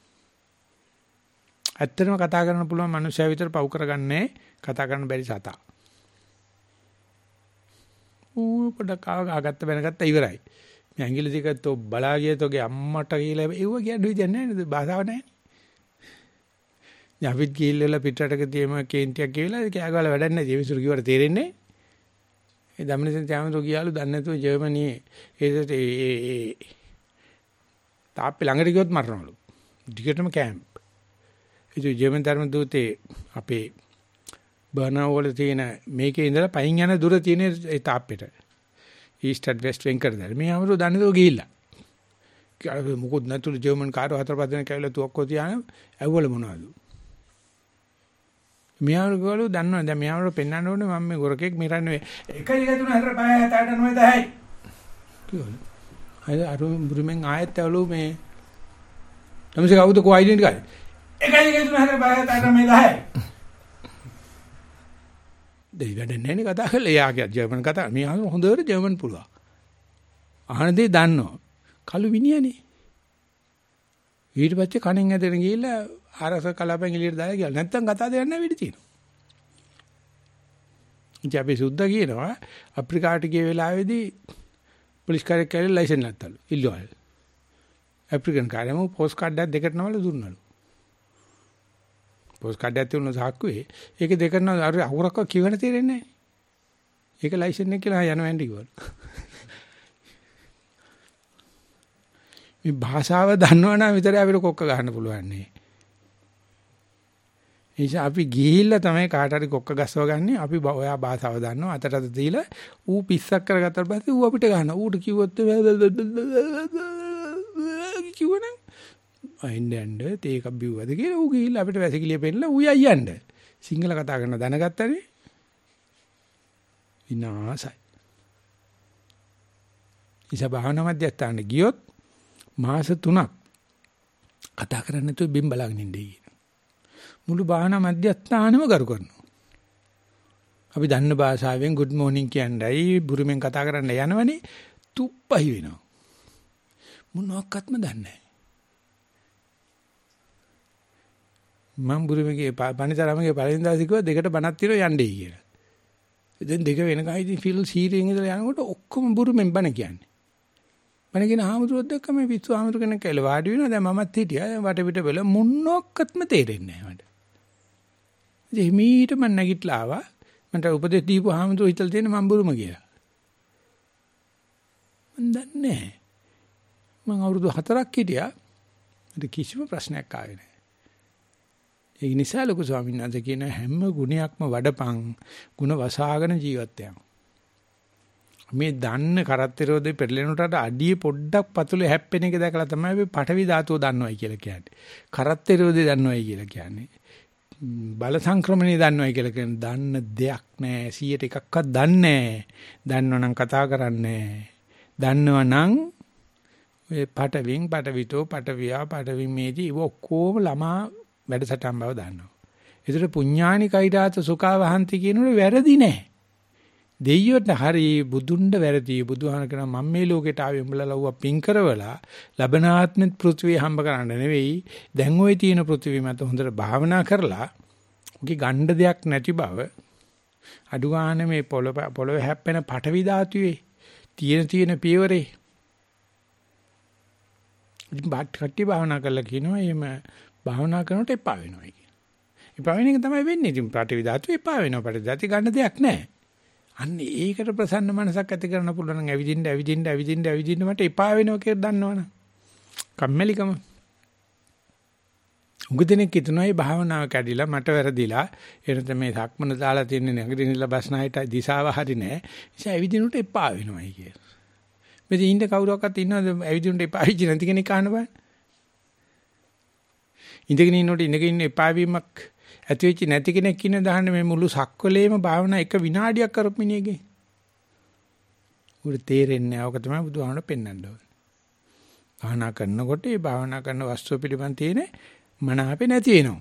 S1: ඇත්තටම කතා කරන්න පුළුවන් මනුස්සයා විතර පව් කරගන්නේ කතා කරන්න බැරි සතා. ඌ පොඩක් ආගත්ත බැනගත්ත ඉවරයි. මේ ඇඟිලි දෙක තෝ බලා ගියත් ඔගේ අම්මට කියලා ඒව කියන්නේ විදියක් නැහැ නේද? භාෂාව නැහැ. අපිත් ගිහිල්ලා පිටරටක තියෙම කේන්තියක් කියලා කෑගාල වැඩක් නැහැ. ජීවිසුරු කිව්වට තේරෙන්නේ ඒ දමනසෙන් ත්‍යාමතෝ ගියාලු දන්නේ නැතුව ජර්මනියේ ඒකට ඒ තාප්පේ ළඟට ගියොත් මරනවලු. ටිකටම කැම්ප්. ඒ ජර්මන් ධර්ම දූතේ අපේ බර්නවල තියෙන මේකේ ඉඳලා පයින් යන දුර තියෙන ඒ තාප්පෙට. ඊස්ට් ඇඩ් වෙස්ට් වෙන් කරදලා. මේ අමරු දන්නේ දෝ ගිහිල්ලා. මොකොත් නැතුළු ජර්මන් කාර් හතර පහ දෙනෙක් ඇවිල්ලා තුවක්කෝ තියාන ඇව්වල මොනවද? මෙයාට ගලු දන්නවා දැන් මෙයාට පෙන්වන්න ඕනේ මම මේ ගොරකෙක් මිරන්නේ 1 2 3 4 5 6 7 8 9 10යි කිව්වලු අය අර බුරුමෙන් ආයෙත් ඇවලු මේ තමසේ කවුද කෝ කාර්ඩ් 1 2 3 4 5 6 7 8 9 10යි දෙයි වැඩ නැන්නේ කතා කරලා. එයාගේ ජර්මන් කතා. මෙයා හොඳට ජර්මන් පුළුවන්. අහන දේ දන්නවා. කළු විනියනේ. ඊට පස්සේ කණෙන් ඇදගෙන ගිහිල්ලා ආරස කලාපෙන් එළියට දාලා ගියා. නැත්තම් කතා දෙයක් නැහැ වෙඩි තියෙනවා. ඉතින් අපි සුද්ධ කියනවා අප්‍රිකාට ගිය වෙලාවේදී පොලිස් කාර්යයක් කියලා ලයිසන් නැත්තලු. ඉල්ලුවල්. අප්‍රිකන් කාර්යම පෝස්ට් කාඩ් එකක් දෙකට නවල දුන්නලු. පෝස්ට් කාඩ් එකක් තියුණා සාක්කුවේ. ඒක දෙකට නවල අර අහුරක්ක කිව්වන තේරෙන්නේ නැහැ. ඒක ලයිසන් එක කියලා යනවා ඇන්ඩි කිව්වලු. මේ භාෂාව දන්නවනම් විතරයි අපිට කොක්ක ගන්න පුළුවන් නේ. නිසා අපි ගිහිල්ලා තමයි කාට හරි කොක්ක ගස්සව ගන්නේ. අපි ඔයා භාෂාව දන්නවා අතට අත දීලා ඌ පිස්සක් කරගත්තාට පස්සේ ඌ අපිට ගන්නවා. ඌට කිව්වොත් කිව්වනම් අයින්දෙන්ද තේක බිව්වද කියලා ඌ ගිහිල්ලා අපිට වැසිකිළිය පෙන්නලා ඌ යයන්ද. සිංහල කතා කරන දැනගත්තනේ. විනාසයි. ඉතින් භාවනා මධ්‍යස්ථානෙ ගියොත් මාස 3ක් කතා කරන්නේ නැතුව බිම් බලාගෙන ඉඳී. මුළු භාවනා මධ්‍යස්ථානෙම කරු කරනවා. අපි දන්න භාෂාවෙන් good morning කියන්නයි බුරුමෙන් කතා කරන්න යනවනේ තුප්පහි වෙනවා. මොනක්වත්ම දන්නේ නැහැ. මම බුරුමගේ පණිතරමගේ පළවෙනි දවසේ කිව්වා දෙකට බණක් තියලා යන්නේ කියලා. දැන් දෙක වෙනකන් ඉතින් ෆිල් සීරියෙන් ඉඳලා යනකොට ඔක්කොම බුරුමෙන් බණ කියන්නේ. මනගෙන ආමුදුරොත් දැක්කම මේ පිස්සු ආමුදුර කෙනෙක් කියලා වාඩි වෙනවා දැන් මමත් හිටියා වටපිට බල මොනක්වත්ම තේරෙන්නේ නැහැ මට. ඉතින් මීට මම නැගිටලා ආවා. මන්ට උපදෙස් දීපු ආමුදුර හිතලා තියෙන මම බුරුම කියලා. මන් දන්නේ නැහැ. මම අවුරුදු 4ක් හිටියා. මට කිසිම ප්‍රශ්නයක් ආවේ නැහැ. ඒ නිසා ලොකු ස්වාමීන් වහන්සේ කියන හැම ගුණයක්ම වඩපන් ಗುಣ වසාගෙන ජීවත් වෙනවා. මේ දන්න කරත්තරෝදේ පෙරලෙනට අඩිය පොඩ්ඩක් පතුලේ හැප්පෙන එක දැකලා තමයි අපි පටවි ධාතුව දන්නවයි කියලා කියන්නේ. කරත්තරෝදේ දන්නවයි කියලා කියන්නේ. බල සංක්‍රමණය දන්නවයි කියලා කියන්නේ දන්න දෙයක් නෑ 100ට එකක්වත් දන්නේ නෑ. දන්නවනම් කතා කරන්නේ දන්නවනම් ඔය පටවින් පටවිතෝ පටවියා පටවින් මේදී ඔක්කොම ළමා වැඩසටහන් බව දන්නවා. ඒතර පුඤ්ඤානි කෛරාත සුඛවහන්ති කියනොනේ වැරදි නෑ. දෙයියොත් හරි බුදුන්ඩ වැරදි බුදුහාම කරන මම මේ ලෝකෙට ආවේ උඹලා ලව්වා පින් කරවලා ලබනාත්මෙත් පෘථිවිය හම්බ කරන්න නෙවෙයි දැන් ওই තියෙන පෘථිවිය මත හොඳට භාවනා කරලා උගේ ගණ්ඩ දෙයක් නැති බව අඩු ගන්න මේ පොළොව පොළොවේ හැප්පෙන පටවි ධාතුවේ තියෙන තියෙන පියවරේ ඉතින් බාට් කට්ටි භාවනා කරලා කියනවා එහෙම භාවනා කරනකොට එපා වෙනවා කියන. එපා වෙන එක තමයි වෙන්නේ. ඉතින් පටවි ධාතුවේ එපා වෙනවා. පටවි ධාතුවේ ගන්න දෙයක් නැහැ. අන්න ඒකට ප්‍රසන්න මනසක් ඇති කරන්න පුළුවන් නම් ඇවිදින්න ඇවිදින්න ඇවිදින්න ඇවිදින්න මට එපා වෙනවා කියලා දන්නවනේ. කම්මැලිකම. උගදෙනෙක් හිතනවා මේ භාවනාව කැඩිලා මට වැරදිලා එනත මේ සක්මන දාලා තියෙන නැගිටිනilla බස්නායිට දිශාව හරි නෑ. නිසා ඇවිදිනට එපා වෙනවායි කියලා. මෙතන ඉන්න කවුරක්වත් ඉන්නවද ඇවිදිනට එපා වෙච්ච නැති කෙනෙක් අහන්න බෑ. ඉඳගෙන ඉන්නකොට ඉඳගෙන ඉන්න එපා වීමක් ඇති වෙච්ච නැති කෙනෙක් ඉන්න දාන්න මේ මුළු සක්වලේම භාවනා එක විනාඩියක් කරපු මිනිහගේ. උඩ තේරෙන්නේ නැහැ. ඔක තමයි බුදුහාමර පෙන්වන්න ඕනේ. භාවනා කරනකොට ඒ භාවනා කරන වස්තුව පිළිබඳ තියෙන මනාපේ නැති වෙනවා.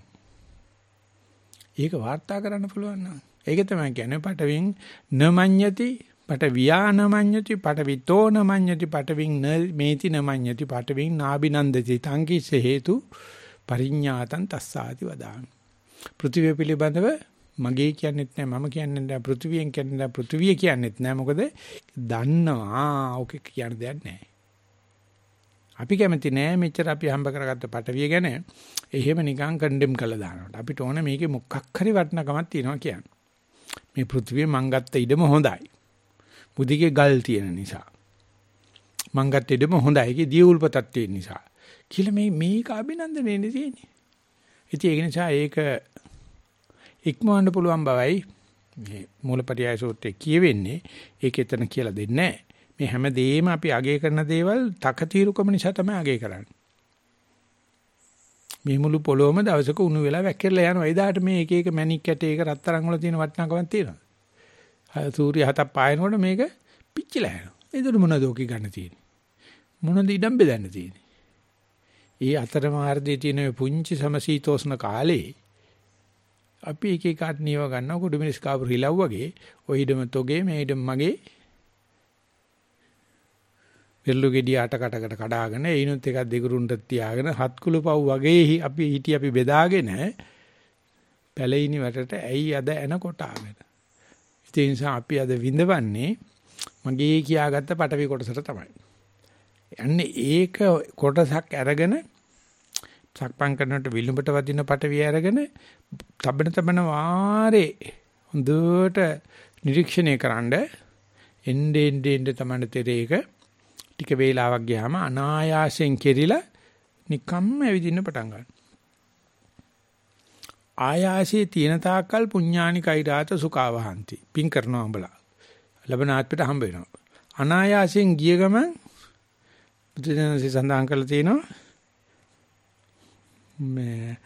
S1: ඒක වාර්තා කරන්න පුළුවන් නම්. ඒක තමයි කියන්නේ පටවින් නමඤ්ඤති පටවියා නමඤ්ඤති පටවිතෝ නමඤ්ඤති පටවින් මේති නමඤ්ඤති පටවින් නාබිනන්දති තංකිස හේතු පරිඤ්ඤාතං තස්සාති වදාමි. පෘථිවිය පිළිබඳව මගේ කියන්නෙත් නෑ මම කියන්නෙත් නෑ පෘථිවියෙන් කියන්නෙත් නෑ පෘථිවිය කියන්නෙත් නෑ. මොකද දන්නවා ඕක කියන දෙයක් නෑ. අපි කැමති නෑ මෙච්චර අපි හම්බ කරගත්ත පටවිය ගැන. එහෙම නිකන් කන්ඩෙම් කරලා දානවට. අපිට ඕන මේකේ මොකක් හරි වටිනකමක් තියෙනවා කියන්නේ. මේ පෘථිවිය මං ගත්ත ඉඩම හොඳයි. බුදිගේ ගල් තියෙන නිසා. මං ගත්ත ඉඩම හොඳයි. ඒකේ දියුල්පතක් තියෙන නිසා. කියලා මේ මේක අභිනන්දනයනේ තියෙන්නේ. ඉතින් ඒක නිසා ඒක ඉක්මවන්න පුළුවන් බවයි මේ මූලපරියාය සූත්‍රයේ කියවෙන්නේ. ඒක එතන කියලා දෙන්නේ මේ හැම දෙෙම අපි අගය කරන දේවල් තකතිරුකම නිසා තමයි අගය කරන්නේ. මේ මුළු පොළොවම දවසක උණු වෙලා වැක්කිරලා යනවා. එදාට මේ එක එක මැණික් කැටේ එක රත්තරන් වල තියෙන වටිනාකමක් තියෙනවා සූර්ය හතක් පායනකොට මේක පිච්චිලා යනවා. එතකොට මොනවද ඔකි ගන්න තියෙන්නේ? මොනවද ඉඩම් බෙදන්න තියෙන්නේ? ඒ අතරමාර්ගයේ තියෙන පුංචි සමසීතෝෂ්ණ කාලේ අපි එක එකට නියව ගන්නවා කුඩු මිනිස් කාපු රිලව් වගේ. ඔය ඉඩම තොගේ මේ ඉඩම මගේ. පෙරළු ගෙඩිය අට කටකට කඩාගෙන ඒනොත් එකක් දෙකුරුන්ට තියාගෙන හත් කුළු පව් වගේ අපි හිටි අපි බෙදාගෙන පැලිනි වැටට ඇයි අද එන කොටාගෙන. ඒ නිසා අපි අද විඳවන්නේ මගේ කියාගත්ත පටවි කොටසට තමයි. යන්නේ ඒක කොටසක් අරගෙන සක්පම් කරනකොට විලුඹට වදින පටවිය අරගෙන තබන තබන වාරේ හොඳට නිරීක්ෂණය කරන්ඩ එnde ende ende තමයි තෙරේක ටික වේලාවක් ගියාම අනායාසයෙන් කෙරිලා නිකම්ම ඇවිදින්න පටන් ගන්නවා. ආයාසයේ තියෙන තාක්කල් පුඤ්ඤානි කෛරාත සුඛාවහන්ති. පින් කරනවා උඹලා. ලබනාත්පිට හම්බ වෙනවා. අනායාසයෙන් ගිය ගමන් බුදුදහමේ සඳහන් කරලා තියෙනවා මේ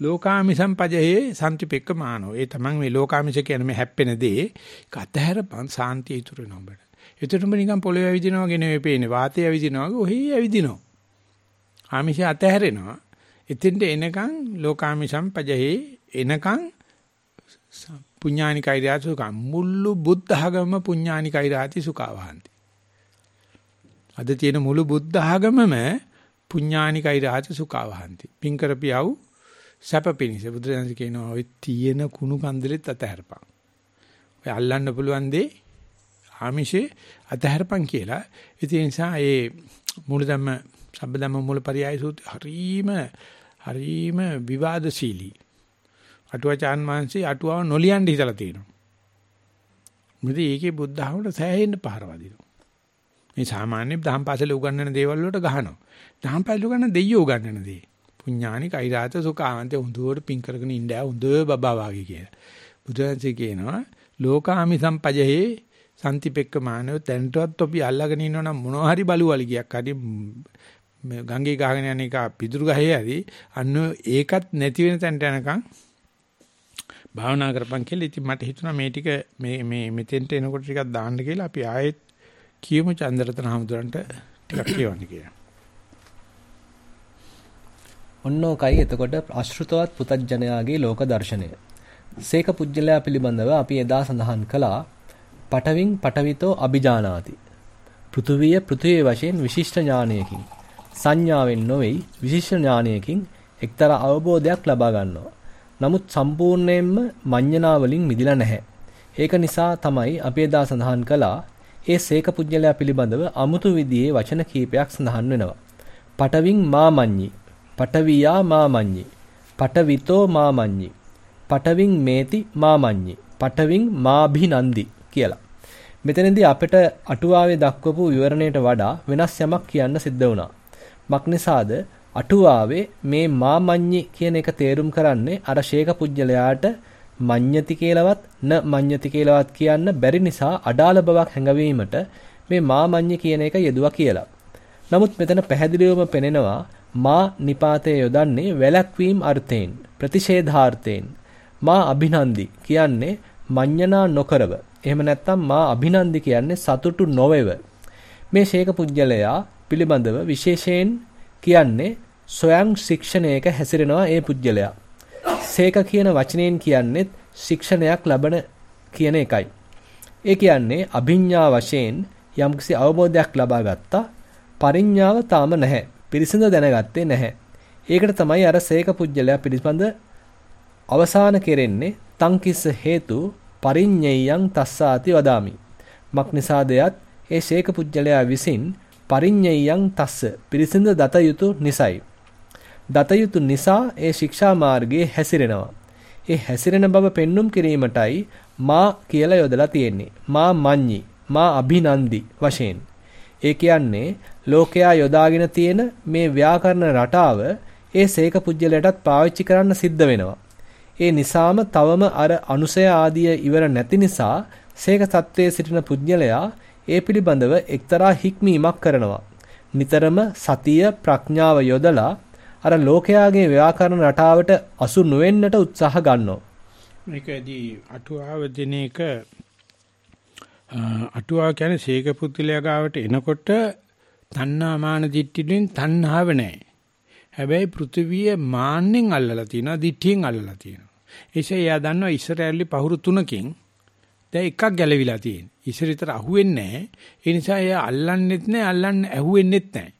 S1: ලෝකාමි සම්පජයේ සම්තිපෙක්ක මානෝ. ඒ තමන් මේ ලෝකාමිස කියන මේ හැප්පෙන දේ කතහැරපන් සාන්තිය ඉතුරු වෙනවා ඔබට. එතකොටම නිකන් පොළවේ ඇවිදිනවා වගේ නෙවෙයි පේන්නේ. වාතය ඇවිදිනවා වගේ ඔහි ඇවිදිනවා. ආමිෂය අතහැරෙනවා. එතෙන්ට එනකන් ලෝකාමිසම් පජහේ එනකන් පුඤ්ඤානිකයි දාසුකම් මුල්ලු බුද්ධ ආගම පුඤ්ඤානිකයි දාති සුඛවහන්ති. අද තියෙන මුළු බුද්ධ ආගමම පුඤ්ඤානිකයි රාජ සුඛවහන්ති. පින් කරපියව් සැප පිනිස බුදුරජාණන් කියනවා ඔය තියෙන කුණු කන්දලෙත් අතහැරපන්. ඔය අල්ලන්න පුළුවන් දේ ආමිෂේ අතහැරපන් කියලා. ඒ නිසා ඒ මූලධම්ම සම්බදම්ම මූලපරියාය සූත්‍රය හරීම හරීම විවාදශීලී. අටුවාචාන් වහන්සේ අටුවාව නොලියන්න හිතලා තියෙනවා. මොකද ඒකේ බුද්ධ ධර්මයට සෑහෙන්න පහර වදිනවා. මේ සාමාන්‍ය දහම් පාසල උගන්වන දේවල් වලට ගහනවා. දහම් පාසල උගන්වන දෙයියෝ උගන්වන දේ. පුඤ්ඤානි කෛරාත සුඛාන්ත හොඳට පින් කරගෙන ඉන්න හොඳ බබා වාගේ කියලා. බුදුන්සේ කියනවා ලෝකාමි සම්පජහේ සම්තිපෙක්ක මානව දැන්ටවත් අපි අල්ලගෙන ඉන්නවනම් මොනවා හරි බලුවලි ගියක් හරි ගංගේ ගහගෙන යන එක පිදුරු ගහේ හරි අන්න ඒකත් නැති වෙන තැනට යනකම් භාවනා කරපන් කියලා ඉතින් මට හිතුණා මේ ටික මේ මේ මෙතෙන්ට එනකොට ටිකක් දාන්න කියලා අපි ආයෙත් කියමු චන්ද්‍රරතන හමුදුරන්ට ටිකක් කියවන්න කියලා.
S2: ඔන්නෝකයි එතකොට අශෘතවත් පුතඥයාගේ ලෝක දර්ශනය. සේක පුජ්‍යලයා පිළිබඳව අපි එදා සඳහන් කළා පටවින් පටවිතෝ අபிජානාති. පෘථුවිය පෘථුවිය වශයෙන් විශිෂ්ට ඥානයකින් සංඥාවෙන් නොවේයි විශිෂ්ට ඥානයකින් එක්තරා අවබෝධයක් ලබා ගන්නවා. නමුත් සම්පූර්ණයෙන්ම මඤ්ඤණා වලින් මිදිලා නැහැ. ඒක නිසා තමයි අපි එදා සඳහන් කළා ඒ සේක පුජ්‍යලයා පිළිබඳව අමුතු විදිහේ වචන කීපයක් සඳහන් වෙනවා. පටවින් මාමඤ්ඤි, පටවියා මාමඤ්ඤි, පටවිතෝ මාමඤ්ඤි, පටවින් මේති මාමඤ්ඤි, පටවින් මාභිනන්දි කියලා. මෙතනදී අපිට අටුවාවේ දක්වපු විවරණයට වඩා වෙනස් යමක් කියන්න සිද්ධ වුණා. මක්නිසාද අටුවාවේ මේ මාමඤ්ඤි කියන එක තේරුම් කරන්නේ අර ශේක පුජ්‍යලයාට මඤ්ඤති කියලාවත් න මඤ්ඤති කියලාවත් කියන්න බැරි නිසා අඩාල බවක් හැඟවීමට මේ මා මඤ්ඤ කියන එක යෙදුවා කියලා. නමුත් මෙතන පැහැදිලිවම පෙනෙනවා මා නිපාතය යොදන්නේ වැලක්වීම අර්ථයෙන් ප්‍රතිෂේධාර්ථයෙන් මා අභිනන්දි කියන්නේ මඤ්ඤනා නොකරව. එහෙම නැත්නම් මා අභිනන්දි කියන්නේ සතුටු නොවේව. මේ ශේක පුජ්‍යලයා පිළිබඳව විශේෂයෙන් කියන්නේ සොයං ශික්ෂණයක හැසිරෙනවා ඒ පුජ්‍යලයා. සේක කියන වචනයෙන් කියන්නේත් ශික්ෂණයක් ලබන කියන එකයි. ඒ කියන්නේ අභිඥා වශයෙන් යම්කිසි අවබෝධයක් ලබා ගත්තා පරිඥාව තාම නැහැ. පිරිසිඳ දැනගත්තේ නැහැ. ඒකට තමයි අර සේක පුජ්‍යලයා පිළිබඳ අවසාන කෙරෙන්නේ තං කිස්ස හේතු පරිඤ්ඤයං තස්සාති වදාමි. මක් නිසාදයත් ඒ ශේක පුජ්‍යලයා විසින් පරිඤ්ඤයං තස්ස පිරිසිඳ දත යුතු නිසයි. දත යුතු නිසා ඒ ශික්ෂා මාර්ගයේ හැසිරෙනවා. ඒ හැසිරෙන බව පෙන්눔 කිරීමටයි මා කියලා යොදලා තියෙන්නේ. මා මඤ්ඤි, මා අභිනන්දි වශයෙන්. ඒ කියන්නේ ලෝකයා යොදාගෙන තියෙන මේ ව්‍යාකරණ රටාව ඒ සේක පුජ්‍යලයටත් පාවිච්චි කරන්න සිද්ධ වෙනවා. ඒ නිසාම තවම අර අනුසය ආදිය ඉවර නැති නිසා සේක සත්වයේ සිටින පුජ්‍යලයා ඒ පිළිබඳව එක්තරා හික්මීමක් කරනවා. නිතරම සතිය ප්‍රඥාව යොදලා අර ලෝකයාගේ ව්‍යාකරණ රටාවට අසු නොවෙන්නට උත්සාහ ගන්නවා.
S1: මේකදී අටුවාව දින එක අටුවා කියන්නේ සීක පුත්තිලයා ගාවට එනකොට තණ්හා මාන දිට්ඨියෙන් තණ්හාව නැහැ. හැබැයි පෘථිවිය මාන්නෙන් අල්ලලා තියෙනවා, දිට්ඨියෙන් අල්ලලා තියෙනවා. ඒසේ එයා දන්නවා ඉස්සරහල්ලි පහුරු තුනකින් දැන් එකක් ගැලවිලා තියෙන. ඉස්සරිතර අහුවෙන්නේ නැහැ. ඒ නිසා එයා අල්ලන්නෙත් නැහැ, අල්ලන්න ඇහුවෙන්නෙත් නැහැ.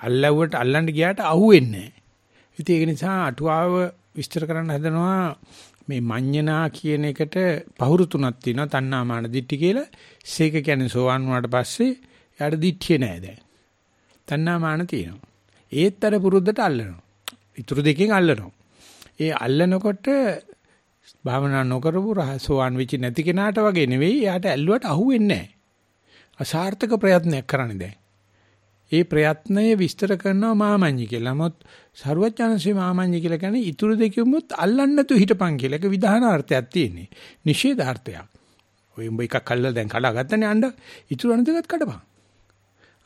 S1: අල්ලවුවට අල්ලන්න ගියාට අහුවෙන්නේ නැහැ. ඉතින් ඒක නිසා අටුවාව විස්තර කරන්න හදනවා මේ මඤ්ඤණා කියන එකට පහුරු තුනක් තියෙනවා තණ්හා මාන දිට්ඨි කියලා. සීක කියන්නේ සෝවන් වුණාට පස්සේ යාට දිට්ඨිය නෑ දැන්. තණ්හා මාන තියෙනවා. ඒත් අර පුරුද්දට අල්ලනවා. ඊටු දෙකෙන් අල්ලනවා. ඒ අල්ලනකොට භාවනා නොකරපු රහසෝවන් වෙච්ච නැති කෙනාට වගේ නෙවෙයි යාට ඇල්ලුවට අහුවෙන්නේ නැහැ. අසාර්ථක ප්‍රයත්නයක් කරන්නේ දැන්. ඒ ප්‍රයත්නය විස්තර කරනවා මාමඤ්ඤි කියලා. නමුත් සරුවචනසේ මාමඤ්ඤි කියලා කියන්නේ ඊතුරු දෙකෙමුත් අල්ලන්න නැතු හිටපන් කියලා. ඒක විධානාර්ථයක් තියෙන්නේ. නිෂේධාර්ථයක්. ඔය උඹ එකක් කල්ලා දැන් කඩාගත්තනේ අඬ. ඊතුරු අනුදෙකත් කඩපන්.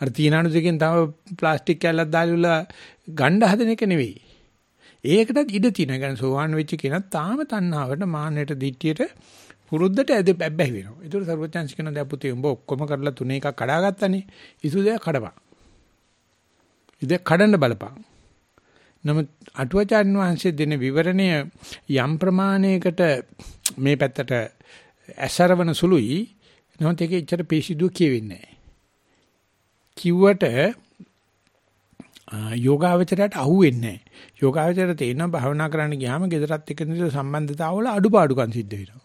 S1: අර තීනාණු දෙකෙන් තව ප්ලාස්ටික් කැල්ලක් දාලා ගණ්ඩ හදන එක නෙවෙයි. ඒකටත් ඉඩ තියෙනවා. يعني සෝවාන් වෙච්ච කෙනා තාම තණ්හාවට මාන්නයට දිට්ඨියට පුරුද්දට ඇද බැබ්බැහි වෙනවා. ඒතර සර්වඥාන්ස් කියන දැන් පුතේ උඹ ඔක්කොම කරලා තුනේ එකක් කඩාගත්තනේ. ඉසු දෙයක් කඩපන්. ඉතින් කඩන්න බලපන්. නමුත් අටුවචාන් වහන්සේ දෙන විවරණය යම් ප්‍රමාණයකට මේ පැත්තට ඇසරවන සුළුයි. නමුත් ඒකේ ඉච්චර පිසිදුව කියවෙන්නේ නැහැ. කිව්වට යෝගාවචරයට අහුවෙන්නේ නැහැ. යෝගාවචරයට තේරෙනවා භාවනා කරන්න ගියාම gedarat එක්ක නිතර සම්බන්ධතාවල අඩුපාඩුකම් සිද්ධ වෙනවා.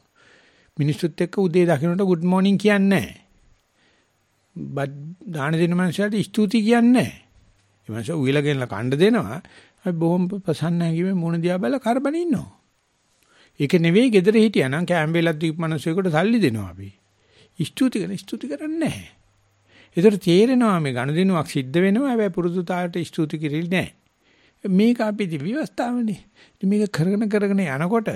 S1: මිනිස්සුත් එක්ක උදේ දකින්නට good morning කියන්නේ නැහැ. බත් දාන දෙන මනුස්සයට ස්තුති කියන්නේ නැහැ. ඒ මනුස්සය උයලගෙන කණ්ඩ දෙනවා. අපි බොහොම ප්‍රසන්න හැකියි මොන දිහා බලලා කරබන ඉන්නවා. ඒක නෙවෙයි gedara හිටියා නම් කැම්බේලක් දීපු මනුස්සයෙකුට සල්ලි දෙනවා අපි. ස්තුති කරන ස්තුති කරන්නේ නැහැ. ඒතර තේරෙනවා මේ ගනුදෙනුවක් සිද්ධ වෙනවා හැබැයි පුරුදුතාවට ස්තුති කිරිලි නැහැ. මේක අපේ විවස්ථාවනේ. මේක කරගෙන කරගෙන යනකොට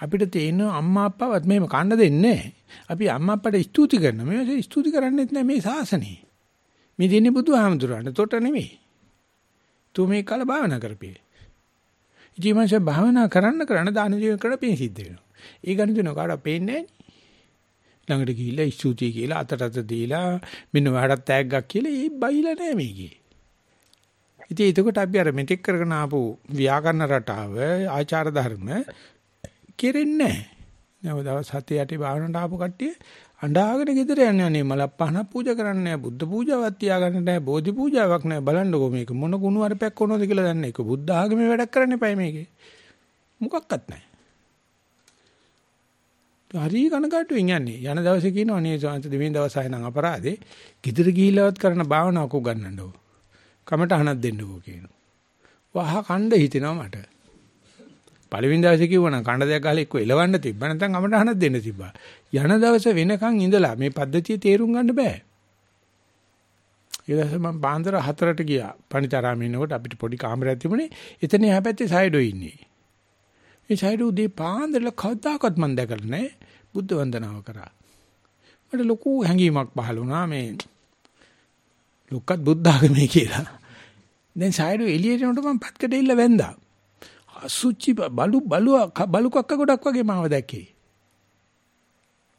S1: අපිට තේින අම්මා අප්පාවත් මෙහෙම කන්න දෙන්නේ අපි අම්මා අප්පට ස්තුති කරනවා. මේ ස්තුති කරන්නේත් නැහැ මේ ශාසනේ. මේ දෙන්නේ බුදුහාමුදුරන්ට තොට නෙවෙයි. තු මේ කල භාවනා කරපේ. ඉතින් මම භාවනා කරන්න කරන්න දාන ජීවන කරලා පින් සිද්ධ වෙනවා. ඒ ගණිතන කාට පේන්නේ නැහැ. ළඟට ගිහිල්ලා ස්තුතියි කියලා අතට අත දීලා මෙන්න වහඩක් තෑග්ගක් කියලා ඒ බයිලා නෑ මේකේ. ඉතින් එතකොට අපි අර මෙතෙක් කරගෙන ආපු ව්‍යාකරණ රටාව ආචාර ධර්ම කෙරෙන්නේ නෑ. දවස් 7 8 භාවනට ආපු කට්ටිය අඬාගෙන ගෙදර යන්නේ අනේ මලප්පහන පූජා කරන්නේ නෑ බුද්ධ පූජාවක් තියාගන්න නෑ බෝධි පූජාවක් නෑ බලන්නකෝ මේක මොන ගුණ වරපයක් කොනවද කියලා දන්නේ ඒක බුද්ධ ආගමේ වැඩක් කරන්න එපා මේකේ මොකක්වත් නෑ හරි කනකාටුවෙන් යන්නේ. යන දවසේ කියනවා නේ සාන්ත දෙවෙනි දවස් ආයෙ නම් අපරාධේ. ගෙදර ගිහිල්ලවත් කරන භාවනාවක් උගන්වන්නව. කමට අහනක් දෙන්නකෝ කියනවා. වහ කණ්ඩ හිතෙනවා මට. පළවෙනි දවසේ කිව්වනම් කණ්ඩ දෙයක් ගහලා එක්ක එලවන්න තිබ්බා නැත්නම් කමට අහනක් දෙන්න තිබ්බා. යන දවසේ වෙනකන් ඉඳලා මේ පද්ධතිය තේරුම් ගන්න බෑ. ඊට පස්සේ මම පාන්දර 4ට ගියා. පණිතරාමේ ඉන්නකොට අපිට පොඩි කාමරයක් තිබුණේ. එතන එහා පැත්තේ සයිඩෝ ඉන්නේ. ඒ සයිඩෝ උදේ පාන්දරල කවදාකවත් මම දැකලා නැහැ. බුද්ධ වන්දනාව කරා. මට ලොකු හැඟීමක් පහළ වුණා මේ ලොක්කත් බුද්ධ ආගමේ කියලා. දැන් සයිඩෝ එළියට යනකොට මම පත්කට ඉල්ල වැන්දා. අසුචි බලු බලු බලු කක්ක ගොඩක් වගේ මාව දැක්කේ.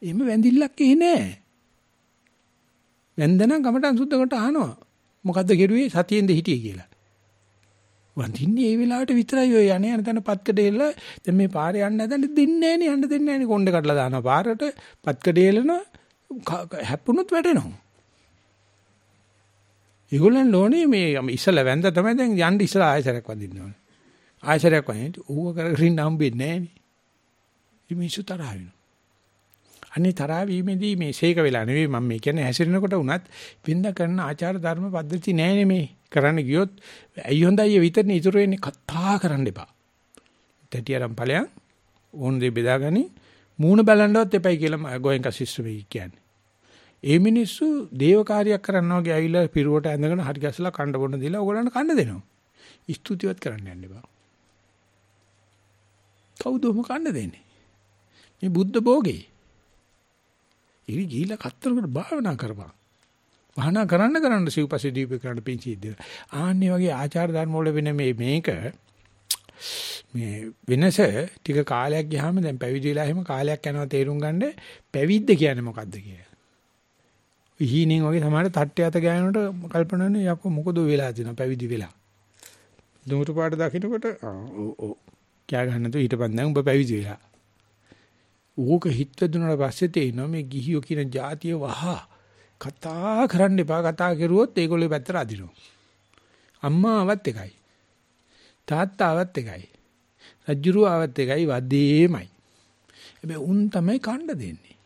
S1: එහෙම වැඳිල්ලක් එහි නෑ. වැන්දනම් කමටන් සුද්ධ කොට අහනවා. මොකද්ද කෙරුවේ සතියෙන්ද හිටියේ කියලා. වඳින්නේ ඒ වෙලාවට විතරයි ඔය යන්නේ යන තැන පත්කඩේල දැන් මේ පාරේ යන්න හදන්නේ දෙන්නේ නැහැ නේ යන්න දෙන්නේ නැහැ නේ කොණ්ඩේ කඩලා දානවා පාරට පත්කඩේලන හැප්පුණොත් වැටෙනවා ඒගොල්ලන් ලෝනේ මේ ඉස්සල වැඳ තමයි දැන් යන්න ඉස්සල ආයසරයක් වඳින්න ඕනේ ආයසරයක් වයින් ඌව කරගෙන හම්බෙන්නේ නැහනේ. ඉතින් මිනිස්සු තරහ වෙනවා. අනේ තරහ වීමේදී මේ ශේක වෙලා නෙවෙයි මම මේ කියන්නේ හැසිරෙනකොට උනත් වින්ද කරන ආචාර ධර්ම පද්ධති නැහැ මේ කරන්න ගියොත් ඇයි හොඳයි විතරනේ ඉතුරු වෙන්නේ කතා කරන්න එපා. තැටියරම් ඵලයන් ඕන දේ බෙදාගනි මූණ බලන්නවත් එපයි කියලා ගෝයන්ක ශිෂ්‍ය වෙයි කියන්නේ. ඒ මිනිස්සු දේව කාර්යයක් කරනවා වගේ ඇවිල්ලා පිරුවට ඇඳගෙන හරි ගැසලා කණ්ඩ බොන්න දීලා ඕගොල්ලන්ට කන්න දෙනවා. ස්තුතිවත් කරන්න යන්න එපා. කවුද ඔහොම කන්න දෙන්නේ? මේ බුද්ධ භෝගේ. ඉරි ගිහිලා කතරකට භාවනා කරපන්. භාවනා කරන්න කරන්න සිව්පස්සේ දීපේ කරන්න පිංචි දෙන්න. ආන්නේ වගේ ආචාර ධර්ම වල වෙන මේ මේක මේ වෙනස ටික කාලයක් ගියාම දැන් පැවිදි වෙලා එහෙම කාලයක් යනවා තේරුම් ගන්න පැවිද්ද කියන්නේ මොකද්ද කියලා. හීනෙන් වගේ සමහර තට්ටේ අත ගෑනකොට කල්පනා වෙනවා යකෝ මොකද වෙලා තියෙනවා පැවිදි වෙලා. දුමුතු පාට දකින්නකොට ඔව් ඔව් කෑ ගන්න තු ඊටපන් දැන් උඹ පැවිදි වෙලා. ඌක හිත දුන්නාට පස්සේ තේිනවා මේ ගිහියෝ කියන જાතිය වහ කතා කරන්න එපා කතා කරුවොත් ඒගොල්ලෝ පැත්තට අදිනවා. අම්මා ආවත් එකයි. තාත්තා ආවත් එකයි. රජුරු ආවත් එකයි වදේමයි. හැබැයි උන් තමයි කණ්ඩ දෙන්නේ.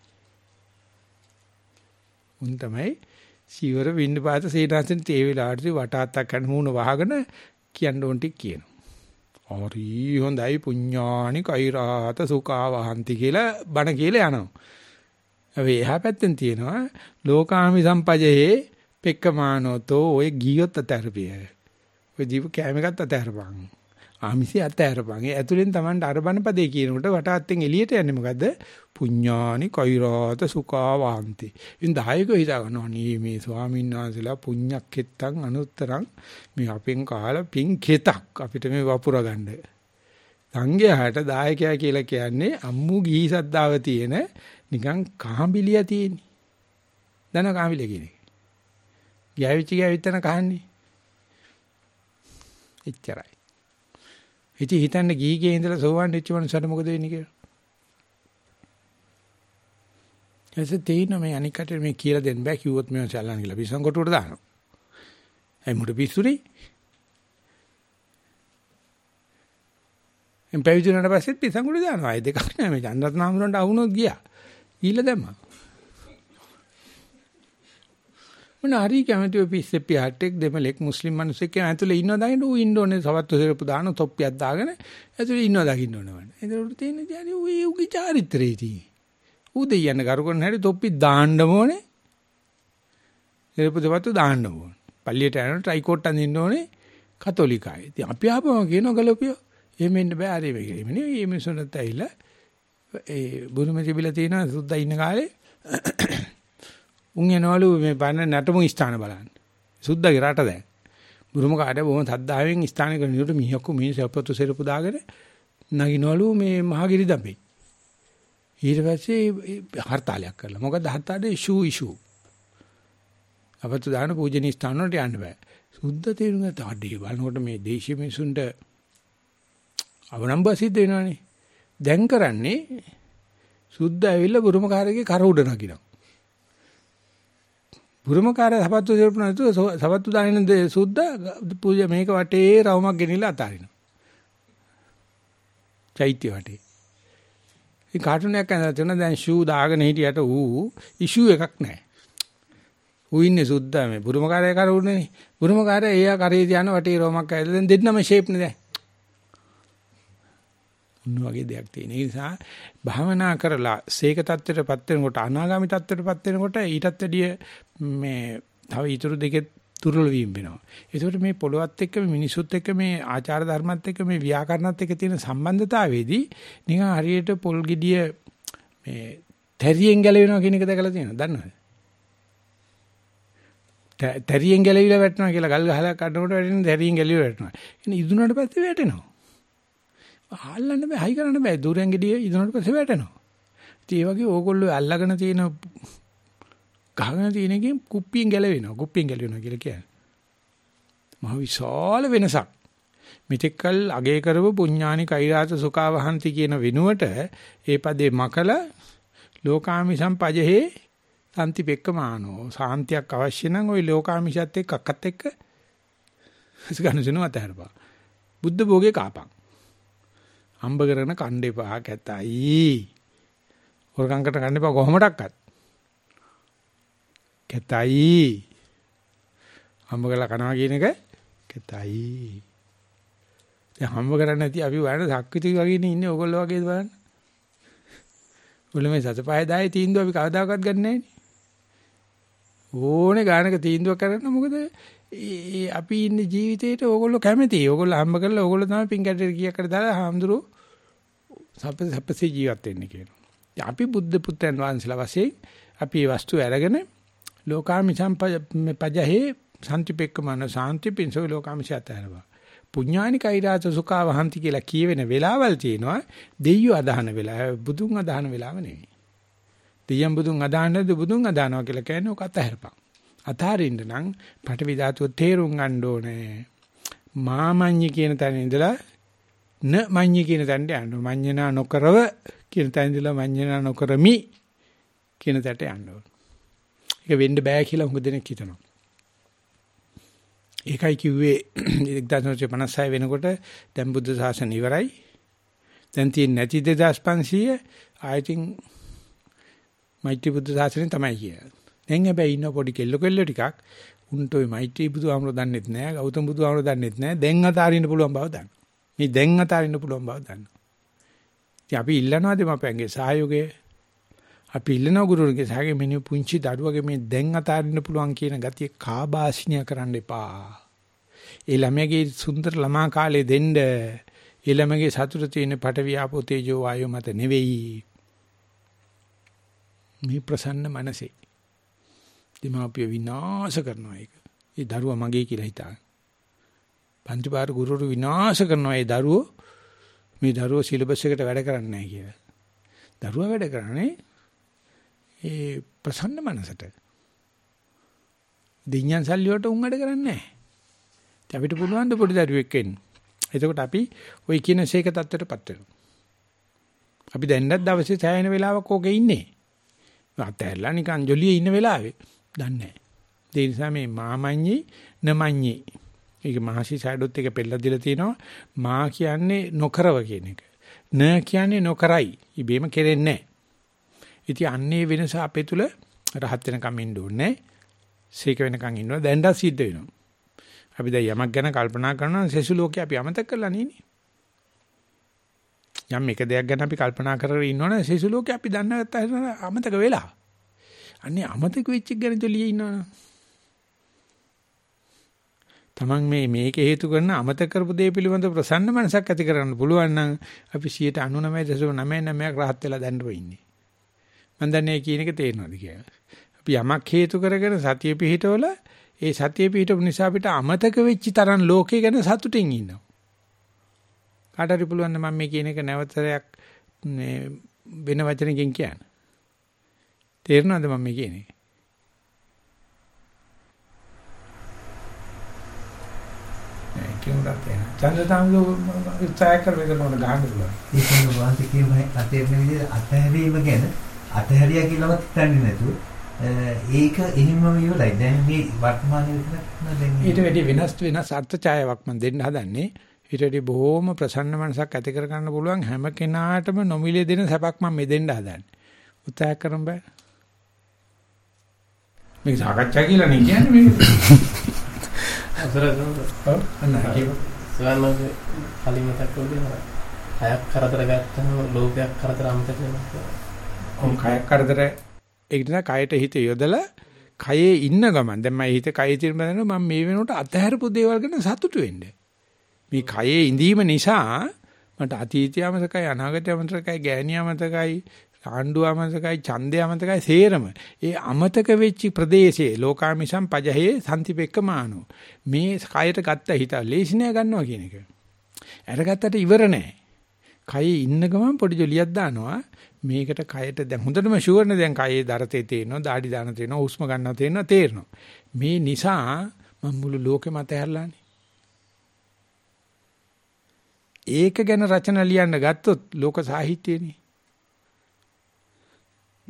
S1: උන් තමයි සීවර වින්න පාත සීනාසෙන් තේ වෙලාවට වටාත්තක් කරන මූණ වහගෙන කියන්න ඕන ටික කියනවා. හරි හොඳයි පුඤ්ඤානි කෛරාත සුඛා වහන්ති කියලා බණ කියලා යනවා. ඒ එහා පැත්තෙන් තියෙනවා ලෝකාමි සම්පජයේ පෙක්කමානෝතෝ ඔය ගියොත් අතරපිය. ඔය ජීව කැම එකත් අතරපන්. ආමිසි අතරපන්. ඒ ඇතුලෙන් Tamanට අරබන පදේ කියනකොට වටාත්තෙන් එළියට යන්නේ මොකද්ද? පුඤ්ඤානි කෛරාත සුඛා වහන්ති. ඉතින් 10කෝ හිතා ගන්නවා නේ මේ ස්වාමීන් වහන්සේලා පුඤ්ඤක්කෙත්තං අනුත්තරං මේ අපෙන් කාලා පින් කෙතක් අපිට මේ වපුර ගන්න. සංඝයාට දායකයා කියලා කියන්නේ අම්මු ගිහි සද්දාව තියෙන නිකන් කාඹිලිය තියෙන්නේ. දන කාඹිලිය කියන්නේ. ගෑවිච්ච ගෑවිත්තන කහන්නේ. එච්චරයි. ඉතින් හිතන්න ගීගේ ඉඳලා සෝවන් වෙච්ච මනුස්සයට මොකද වෙන්නේ කියලා. එසේ තේින මේ අනිකට මේ කියලා දෙන්න බෑ කිව්වොත් මම සල්ලන් කියලා පිස්සන් කොටුවට දානවා. ඒ මුඩ පිස්සුනේ. එම් පැවිදුණාට පස්සෙත් පිස්සන් කොටුවට දානවා. ඒ දෙකක් නෑ මේ චන්ද්‍රත් නාමරන්ට අහුනොත් ගියා. ගිහිල්ලා දැම්මා. මොන හරි කැමැතිව පිස්සෙ පියාටෙක් දෙමලෙක් මුස්ලිම් මිනිස්සෙක් කියන ඇතුලේ ඉන්නවා දකින්න ඌ ඉන්න ඕනේ සවත්තු සිරපු දාන තොප්පියක් දාගෙන ඇතුලේ ඉන්නවා දකින්න ඕනේ. ඒකට තියෙන දැනි ඌ ඌගේ චාරිත්‍රයේ තියෙන. ඌ දෙයන්න කරුකරන හැටි තොප්පි දාන්න ඕනේ. සිරපු සවත්තු දාන්න ඕනේ. පල්ලියට යන ට්‍රයිකෝට් අඳින්න ඕනේ කතෝලිකයි. ඉතින් අපි ආපම කියනවා ගලපියෝ එහෙම වෙන්න බෑ ආරේ වෙයි කියලා. මෙන්න මේ මිනිස්සුන්ට ඇවිල්ලා ඒ බුරුමේ තිබිලා තියෙන සුද්දා ඉන්න කාලේ උන් යනවලු මේ බන්න නටමු ස්ථාන බලන්න. සුද්දාගේ රට දැන්. බුරුම කාට බොහොම සද්දාවෙන් ස්ථාන කරන විදිහට මිනිහක්කු මිනිහ සපතු සෙරපු දාගෙන නගිනවලු මේ මහගිරි දඹේ. ඊට පස්සේ හර්තාලයක් කරලා. මොකද හර්තාලේ ඉෂු ඉෂු. අපතු දාන පූජනීය ස්ථාන වලට යන්න බෑ. සුද්ධ තේරුම් ගත්ත අඩේ බලනකොට මේ දේශීය මිනිසුන්ට අවනම්බ සිද්ධ වෙනවනේ. දැන් කරන්නේ සුද්ධ ඇවිල්ලා බුරුමකාරගේ කර උඩ නගිනවා. බුරුමකාරය සපත්තු දෙරපු නැතුව සපත්තු දාගෙන සුද්ධ පූජා මේක වටේ රවුමක් ගෙනිලා අතාරිනවා. චෛත්‍ය වටේ. ඒ කාටුන් එකක් ඇඳලා තියෙන දැන් ෂූ දාගෙන හිටියට ඌ ඉෂුව එකක් නැහැ. ඌ ඉන්නේ සුද්ධ මේ බුරුමකාරය කර උඩනේ. බුරුමකාරය එයා කරේ තියන වටේ රවුමක් ඇවිල්ලා දැන් දෙන්නම ෂේප් නේ දැන්. උන් වගේ දෙයක් තියෙන. ඒ නිසා භාවනා කරලා සීක தත්ත්වයටපත් වෙනකොට අනාගාමි தත්ත්වයටපත් වෙනකොට ඊටත් වැඩිය මේ තව ඊතුරු දෙකේ තුරුල වීම වෙනවා. ඒකට මේ පොළොවත් එක්ක මේ මිනිසුත් එක්ක මේ ආචාර ධර්මත් එක්ක මේ ව්‍යාකරණත් එක්ක තියෙන සම්බන්ධතාවයේදී නිකන් හරියට පොල් ගෙඩිය මේ තැරියෙන් ගැලවෙනවා කියන එක දැකලා තියෙනවද? දන්නවද? තැරියෙන් ගැලවිලා වැටෙනවා කියලා ගල් ගහලා කඩනකොට වැටෙන තැරියෙන් ගැලවිලා වැටෙනවා. ඉතින් ඉදුණාට පස්සේ වැටෙනවා. අල්ලන්න බෑ හයි කරන්න බෑ දුරෙන් ගෙඩිය ඉදුණාට පස්සේ වැටෙනවා. ඉතින් ඒ වගේ ඕගොල්ලෝ අල්ලගෙන තියෙන ගහගෙන තියෙන එකෙන් කුප්පියෙන් ගැලවෙනවා. කුප්පියෙන් ගැලවෙනවා කියලා කියන්නේ. මහ විශාල වෙනසක්. මෙතෙක්කල් අගේ කරව පුඤ්ඤානි කෛරාත සුඛාවහන්ති කියන වෙනුවට ඒ පදේ මකල ලෝකාමි සම්පජහේ සම්ති පෙක්කමානෝ සාන්තියක් අවශ්‍ය නම් ওই ලෝකාමිෂත් එක්ක අක්කත් එක්ක ගන්නසුන අතහැරපන්. බුද්ධ භෝගේ කාපන්. හම්බ කරගෙන කණ්ඩ එපා කැතයි. හොරකම්කට කන්න එපා කොහොමඩක්වත්. කැතයි. හම්බ කරලා කනවා කියන එක කැතයි. දැන් හම්බ කරන්නේ නැති අපි වයන සක්විති වගේ ඉන්නේ ඕගොල්ලෝ වගේ බලන්න. ඔයගොල්ලෝ මේ සතපහය දායේ තීන්දුව අපි කවදාකවත් ගන්න නැහැ ඕනේ ගානක තීන්දුව කරන්න මොකද ඒ අපි ඉන්නේ ජීවිතේට ඕගොල්ලෝ කැමතියි. ඕගොල්ලෝ හම්බ කරලා ඕගොල්ලෝ තමයි පින් කැටේ කීයක් කර දාලා හාමුදුරු සප්ප සප්පසේ ජීවත් වෙන්න කියනවා. අපි බුද්ධ පුත්‍රයන් වහන්සේලා වශයෙන් අපි මේ වස්තු අරගෙන ලෝකාමිසම් පජහේ සම්තිපෙක්කමන සාන්ති පින්සෝ ලෝකාමිසයත් ආරවා. පුඤ්ඤානිකයිරාත සුඛා වහන්ති කියලා කියවෙන වෙලාවල් තියෙනවා දෙයියෝ අදහන වෙලාව බුදුන් අදහන වෙලාව නෙවෙයි. දෙයයන් බුදුන් අදහනද බුදුන් අදහනවා කියලා කියන්නේ ඔක අතහැරපන්. අතහරින්න නම් පටවි ධාතුව තේරුම් ගන්න ඕනේ. මාමඤ්ඤි කියන තැන ඉඳලා න මඤ්ඤි කියන තැනට යන්න ඕනේ. මඤ්ඤනා නොකරව කියන තැන ඉඳලා මඤ්ඤනා නොකරමි කියන තැනට යන්න ඕනේ. ඒක වෙන්න බෑ කියලා හුඟ දෙනෙක් හිතනවා. ඒකයි කිව්වේ 1956 වෙනකොට දැන් බුද්ධ ශාසනය ඉවරයි. දැන් තියෙන නැති 2500 ආයතින් මෛත්‍රී බුද්ධ ශාසනය තමයි කියන්නේ. දැන් හැබැයි ඉන්න පොඩි කෙල්ල කෙල්ල ටිකක් උන්ට ওই මෛත්‍රී බුදුහාමර දන්නෙත් නෑ ගෞතම බුදුහාමර දන්නෙත් නෑ දැන් අතාරින්න පුළුවන් බව දන්න. මේ දැන් අතාරින්න පුළුවන් බව දන්න. ඉතින් අපි ඉල්ලනවා දෙමාපියන්ගේ සහයෝගය. අපි ඉල්ලනවා ගුරුවරුන්ගේ සහයෝගය මෙන්න පුංචි දරුවගේ මේ දැන් අතාරින්න පුළුවන් කියන ගතිය කාබාසිනිය කරන්න එපා. ඒ ළමයාගේ සුන්දර ළමා කාලේ දෙන්න ඒ ළමයාගේ සතුට තියෙන පටවියාපෝ තේජෝ වායෝ මත නෙවෙයි. මේ ප්‍රසන්න මනසේ දෙමාපිය විනාශ කරනවා ඒක. ඒ දරුවා මගේ කියලා හිතාගෙන. පන්තිපාර ගුරුවරු විනාශ කරනවා ඒ දරුවෝ. මේ දරුවෝ සිලබස් එකට වැඩ කරන්නේ නැහැ කියලා. දරුවා වැඩ කරන්නේ ඒ ප්‍රසන්න මනසට. දෙඤ්ඤන් සල්ලි වලට උන් වැඩ කරන්නේ නැහැ. ඉතින් අපිට පුළුවන් ද පොඩි දරුවෙක් වෙන්න. එතකොට අපි ওই කියන සීක தත්ත්වයටපත් වෙනවා. අපි දැන්නත් දවසේ සෑහෙන වෙලාවක් ඕකේ ඉන්නේ. අතහැරලා නිකන් ජොලියේ ඉන්න වෙලාවේ දන්නේ නැහැ. ඒ නිසා මේ මාමඤ්ඤි නමඤ්ඤි. ඒක මහසි සයිඩොත් එක පෙළලා දීලා තිනවා. මා කියන්නේ නොකරව කියන එක. න කියන්නේ නොකරයි. ඉබේම කෙරෙන්නේ නැහැ. ඉතින් අන්නේ වෙනස අපේ තුල රහත් වෙනකම් ඉන්න ඕනේ. සීක වෙනකම් ඉන්නවා. දැන්ඩා සිද්ධ වෙනවා. අපි දැන් යමක් ගැන කල්පනා කරනවා සෙසු ලෝකේ අපි අමතක කරලා නෙනේ. යම් එක දෙයක් ගැන අපි කල්පනා කරගෙන ඉන්නවනේ සෙසු ලෝකේ අපි දන්න නැත්නම් අමතක වෙලා. අනේ අමතක වෙච්ච ගැන ජොලියේ ඉන්නවනේ. Taman මේ මේක හේතු කරන අමතක කරපු දේ පිළිබඳ ප්‍රසන්න මනසක් ඇති කරගන්න පුළුවන් නම් අපි 99.99ක් rahat වෙලා දැන්නව ඉන්නේ. මම දන්නේ කියන එක තේරෙනවද කියලා. අපි යමක් හේතු කරගෙන සතිය පිහිටවල ඒ සතිය පිහිටපු නිසා අපිට අමතක වෙච්ච තරම් ලෝකේ ගැන සතුටින් ඉන්නවා. කාට හරි පුළුවන් නම් මම මේ කියන එක නැවතරයක් මේ වෙන වචනකින් කියන්න. තේරෙනවද මම මේ කියන්නේ? නෑ කියුණාට එන. චන්ද්‍රතාංගෝ උත්සාහ කරලා මොන ගහන්න පුළුවන්.
S3: ඒකෙන් වාන්ති කියමයි අතේරෙන විදිහට අතහැරීම ගැන අතහැරියා කියලාවත් හිතන්නේ නැතුව ඒක එහෙමම ඉවරයි. දැන් මේ වර්තමානයේ විතර දැන්
S1: ඊට වැඩි වෙනස් වෙනස් අර්ථ ඡායාවක් මම දෙන්න හදන්නේ. ඊට වැඩි බොහොම ප්‍රසන්න මනසක් ඇති කර ගන්න පුළුවන් හැම කෙනාටම නොමිලේ දෙන සැපක් මම මෙදෙන්න හදන්නේ. උත්සාහ කරන් බෑ. මේක සාකච්ඡා කියලා නේ කියන්නේ මේක.
S4: අසරසන
S1: ඔව් අන්න.
S4: සවන්නගේ කලින් මතක් කළේ හයක් කරදර ගත්තම ලෝකයක් කරදර අමතක වෙනවා.
S1: ඔව් කයක් කරදර ඒක නිසා කයට හිත යොදලා කයේ ඉන්න ගමන් දැන් මම හිත කයේ තියෙන බඳන මම මේ වෙනකොට අතහැරපු දේවල් ගැන සතුටු වෙන්න. මේ කයේ ඉඳීම නිසා මට අතීතය අමතකයි අනාගතය අමතකයි ගෑණිය අමතකයි ආණ්ඩුව අමතකයි ඡන්දය අමතකයි සේරම ඒ අමතක වෙච්ච ප්‍රදේශයේ ලෝකාමිසම් පජහේ සම්තිපෙක්කමානෝ මේ කයට ගත්ත හිත ලේසිනය ගන්නවා කියන එක. අරගත්තට ඉවර නෑ. කයේ ඉන්න ගමන් පොඩි ජොලියක් දානවා මේකට කයට දැන් හොඳටම ෂුවර් නේ දැන් කයේ දරතේ තේනවා දාඩි දාන තේනවා උස්ම ගන්නවා තේනවා තේරෙනවා. මේ නිසා මම මුළු ලෝකෙම අතහැරලානේ. ඒක ගැන රචන ලියන්න ගත්තොත් ලෝක සාහිත්‍යයනේ.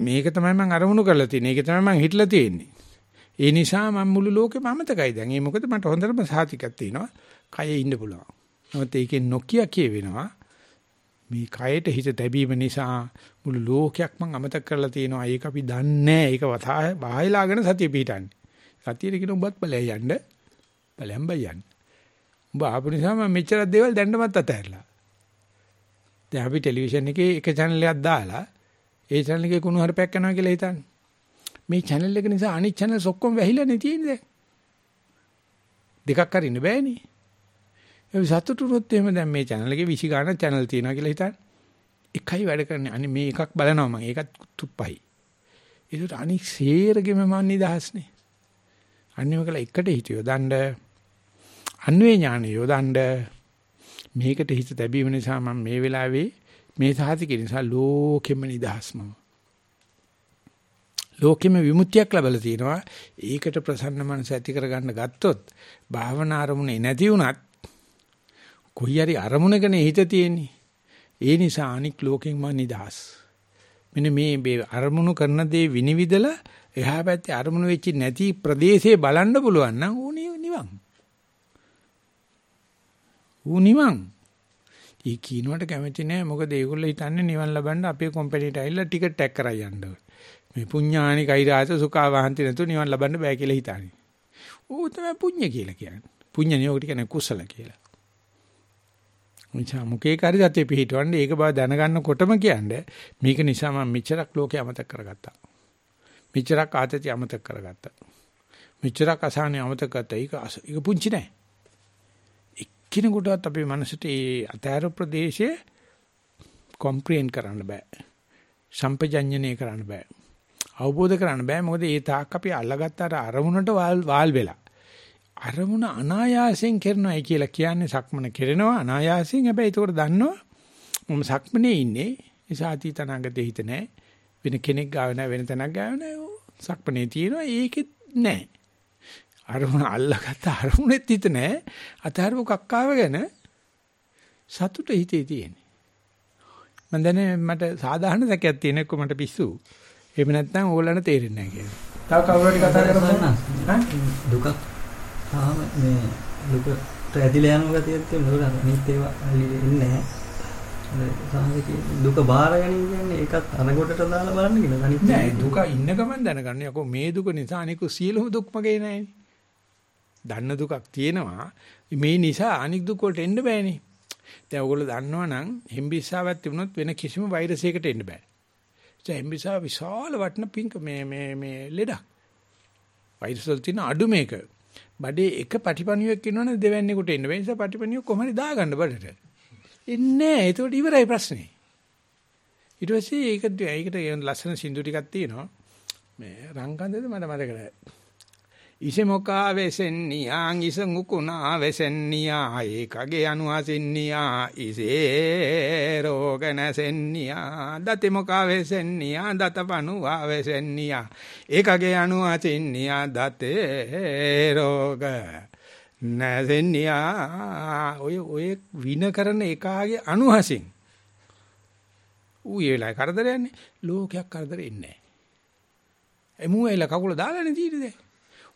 S1: මේක තමයි මම අරමුණු කරලා තියෙන්නේ. ඒක තමයි මම හිටලා තියෙන්නේ. ඒ නිසා මම මුළු ලෝකෙම අමතකයි දැන්. ඒ මොකද මට හොඳටම සාතිකයක් තියෙනවා. කයේ ඉන්න පුළුවන්. නමුත් ඒකේ නොකිය කියවෙනවා. මේ කයට හිත තැබීම නිසා මුළු ලෝකයක් මං අමතක කරලා තියෙනවා. ඒක අපි දන්නේ ඒක වතා බාහිලාගෙන සතිය පිටන්නේ. සතියේ කියන උඹත් බලය යන්න. බලයන් බයයන්. උඹ ආපු නිසා මම මෙච්චර දේවල් දැන්නමත් අතහැරලා. දැන් අපි ටෙලිවිෂන් එකේ එක channel එකක් දාලා ඒ channel එකේ කුණු හරපයක් යනවා කියලා හිතන්නේ. මේ channel එක නිසා අනිත් channels ඔක්කොම වැහිලානේ තියෙන්නේ දැන්. දෙකක් අරින්න බෑනේ. ඒ සතුටුනොත් එහෙම දැන් මේ channel එකේ 20 ගානක් channel තියෙනවා කියලා හිතන්න. එකයි වැඩ කරන්නේ. අනේ මේ එකක් බලනවා මම. ඒකත් තුප්පයි. ඒකට අනික් සේරගෙම මන් නිදහස්නේ. අන්නේම කළා එකට හිතියෝ දණ්ඩ අන්වේ ඥාන යොදණ්ඩ මේකට හිත තැබීම නිසා මම මේ වෙලාවේ මේ සාහිතික නිසා ලෝකෙම නිදහස්ම ලෝකෙම විමුක්තියක් ලැබලා තිනවා ඒකට ප්‍රසන්න මනස ඇති කරගන්න ගත්තොත් භාවනා අරමුණේ නැති වුණත් කොයි හරි අරමුණකනේ හිත තියෙන්නේ ඒ නිසා අනික් ලෝකෙන් මම නිදහස් මෙන්න මේ අරමුණු කරන දේ විනිවිදලා එහා පැත්තේ අරමුණු වෙච්ච නැති ප්‍රදේශේ බලන්න පුළුවන් නම් ඌ නිවන්. ඌ නිවන්. ඒ කිනවට කැමති නෑ මොකද ඒගොල්ලෝ හිතන්නේ නිවන් ලබන්න අපේ කම්පැනිට ඇවිල්ලා ටිකට් ටැක් කරා යන්න ඕනේ. මේ පුඤ්ඤානි කෛරාස සුඛා වහන්ති නැතු නිවන් ලබන්න බෑ කියලා හිතන්නේ. ඌ තමයි පුඤ්ඤ කියලා කියන්නේ. පුඤ්ඤ නියෝගට කියන්නේ කුසල කියලා. මිචා මුකේ කාරි දතේ පිහිටවන්නේ ඒක බව දැනගන්නකොටම කියන්නේ මේක නිසා මම මෙච්චරක් ලෝකේ අමතක කරගත්තා. මෙච්චරක් ආතති අමතක කරගත්තා. මෙච්චරක් අසහනේ අමතක කරත්තා. ඒක ඒක පුංචි නෑ. එක්කිනෙකුටවත් අපේ මනසට ඒ අතෑර ප්‍රදේශයේ කොම්ප්‍රිහෙන්ඩ් කරන්න බෑ. සම්පජඤ්ඤණය කරන්න බෑ. අවබෝධ කරන්න බෑ. මොකද ඒ තාක් අපි අල්ලගත්ත අර අරමුණට වාල් වෙලා. අරමුණ අනායාසයෙන් කරනවායි කියලා කියන්නේ සක්මන කරනවා අනායාසයෙන්. හැබැයි ඒකට දන්නවා මම සක්මනේ ඉන්නේ. නිසා අතීත අනාගතේ හිත නැහැ වෙන කෙනෙක් ගාව නැහැ වෙන තැනක් ගාව නැහැ සක්මනේ තියෙනවා. ඒකෙත් නැහැ අරමුණ අල්ලගත්ත අරමුණෙත් හිත නැහැ අතහරපු කක්කාව ගැන සතුට හිතේ තියෙන්නේ. මම දැන මට සාධාරණ සැකයක් තියෙන එක්ක මට පිස්සු. එහෙම නැත්නම් ඕගොල්ලන්ට තේරෙන්නේ නැහැ කියලා. තව කවුරු හරි කතා කරමු
S5: දුකක්. තාම මේ දුකට ඇදිලා යන ගතියක් තියෙනවා අනිත් ඒවා ඉන්නේ නැහැ දුක බාර ගැනීම කියන්නේ ඒකත් අනකොටට දාලා බලන්න කියලා. අනිත්
S1: නෑ දුක ඉන්න ගමන් දැනගන්න. යකෝ මේ දුක නිසා අනික සියලුම දුක් මගේ නෑනේ. දන්න දුකක් තියෙනවා. මේ නිසා අනික් දුක් වලට එන්න බෑනේ. දැන් ඔයගොල්ලෝ දන්නවනම් හෙම්බිස්සාවක් තිබුණොත් වෙන කිසිම වෛරසයකට එන්න බෑ. ඒ හෙම්බිස්සා විශාල වටන පිංක මේ මේ මේ ලෙඩක්. වෛරස් වල තියෙන අඩු මේක. බඩේ එක පටිපණියක් ඉන්නවනේ දෙවැන්නේකට එන්න බෑ. ඒ නිසා පටිපණිය කොහොමද දාගන්න බඩට? එන්නේ නැහැ. ඒකට ඉවරයි ප්‍රශ්නේ. ඊට පස්සේ ඒක ඒකට ලස්සන සින්දු ටිකක් තියෙනවා. මේ රංගන්දද මට මතක නැහැ. ඉසෙමොකා වෙසෙන්නියාං ඉසඟුකුණා වෙසෙන්නියා ඒකගේ අනුහසෙන්නියා ඉසේ රෝග නැසෙන්නියා දතිමොකා වෙසෙන්නියා දතපනුවා වෙසෙන්නියා ඒකගේ අනුහසෙන්නියා දතේ රෝග නැසෙන්නියා ඔය ඔය වින කරන එකාගේ අනුහසින්. ඌ ඒ වෙලාවේ කරදරයන්නේ ලෝකයක් කරදරෙ ඉන්නේ. නැහැ එමු එල කකුල දාලානේ තියෙන්නේ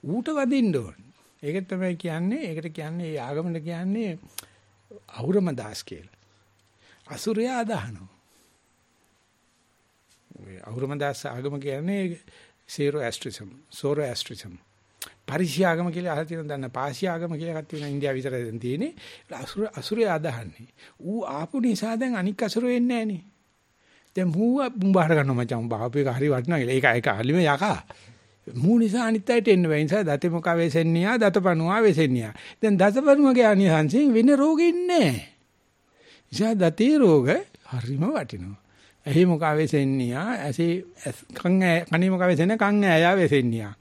S1: ඌට වදින්න ඕන. ඒක තමයි කියන්නේ ඒකට කියන්නේ ඒ ආගමන කියන්නේ අවුරම දාස් කියලා. අසුරයා අදහනවා. අවුරම දාස් ආගම කියන්නේ සීරෝ ඇස්ට්‍රිසම් සෝරෝ ඇස්ට්‍රිසම්. පරිශියාගම කියලා අහලා තියෙන දන්න පාශියාගම කියලා එකක් තියෙනවා ඉන්දියාව විතර දැන් තියෙන්නේ. අසුර අසුරය අදහන්නේ. ඌ ආපු නිසා දැන් අනික් අසුර වෙන්නේ නැහනේ. දැන් මූව බුඹහර ගන්නවා මචං බාපු එක හරි වටිනවා කියලා. ඒක ඒක අලිම යකා. මූ නිසා අනිත් අයට එන්න බෑ නිසා දතේ මොක වෙසෙන්නියා? දතපණුවා වෙසෙන්නියා. දැන් දතපණුවගේ අනිහන්සෙන් වෙන රෝගෙ ඉන්නේ නිසා දතේ රෝග හරිම වටිනවා. එහි මොක වෙසෙන්නියා? ඇසේ කන් කණි මොක වෙසෙන්නේ කන් ඈයා වෙසෙන්නියා.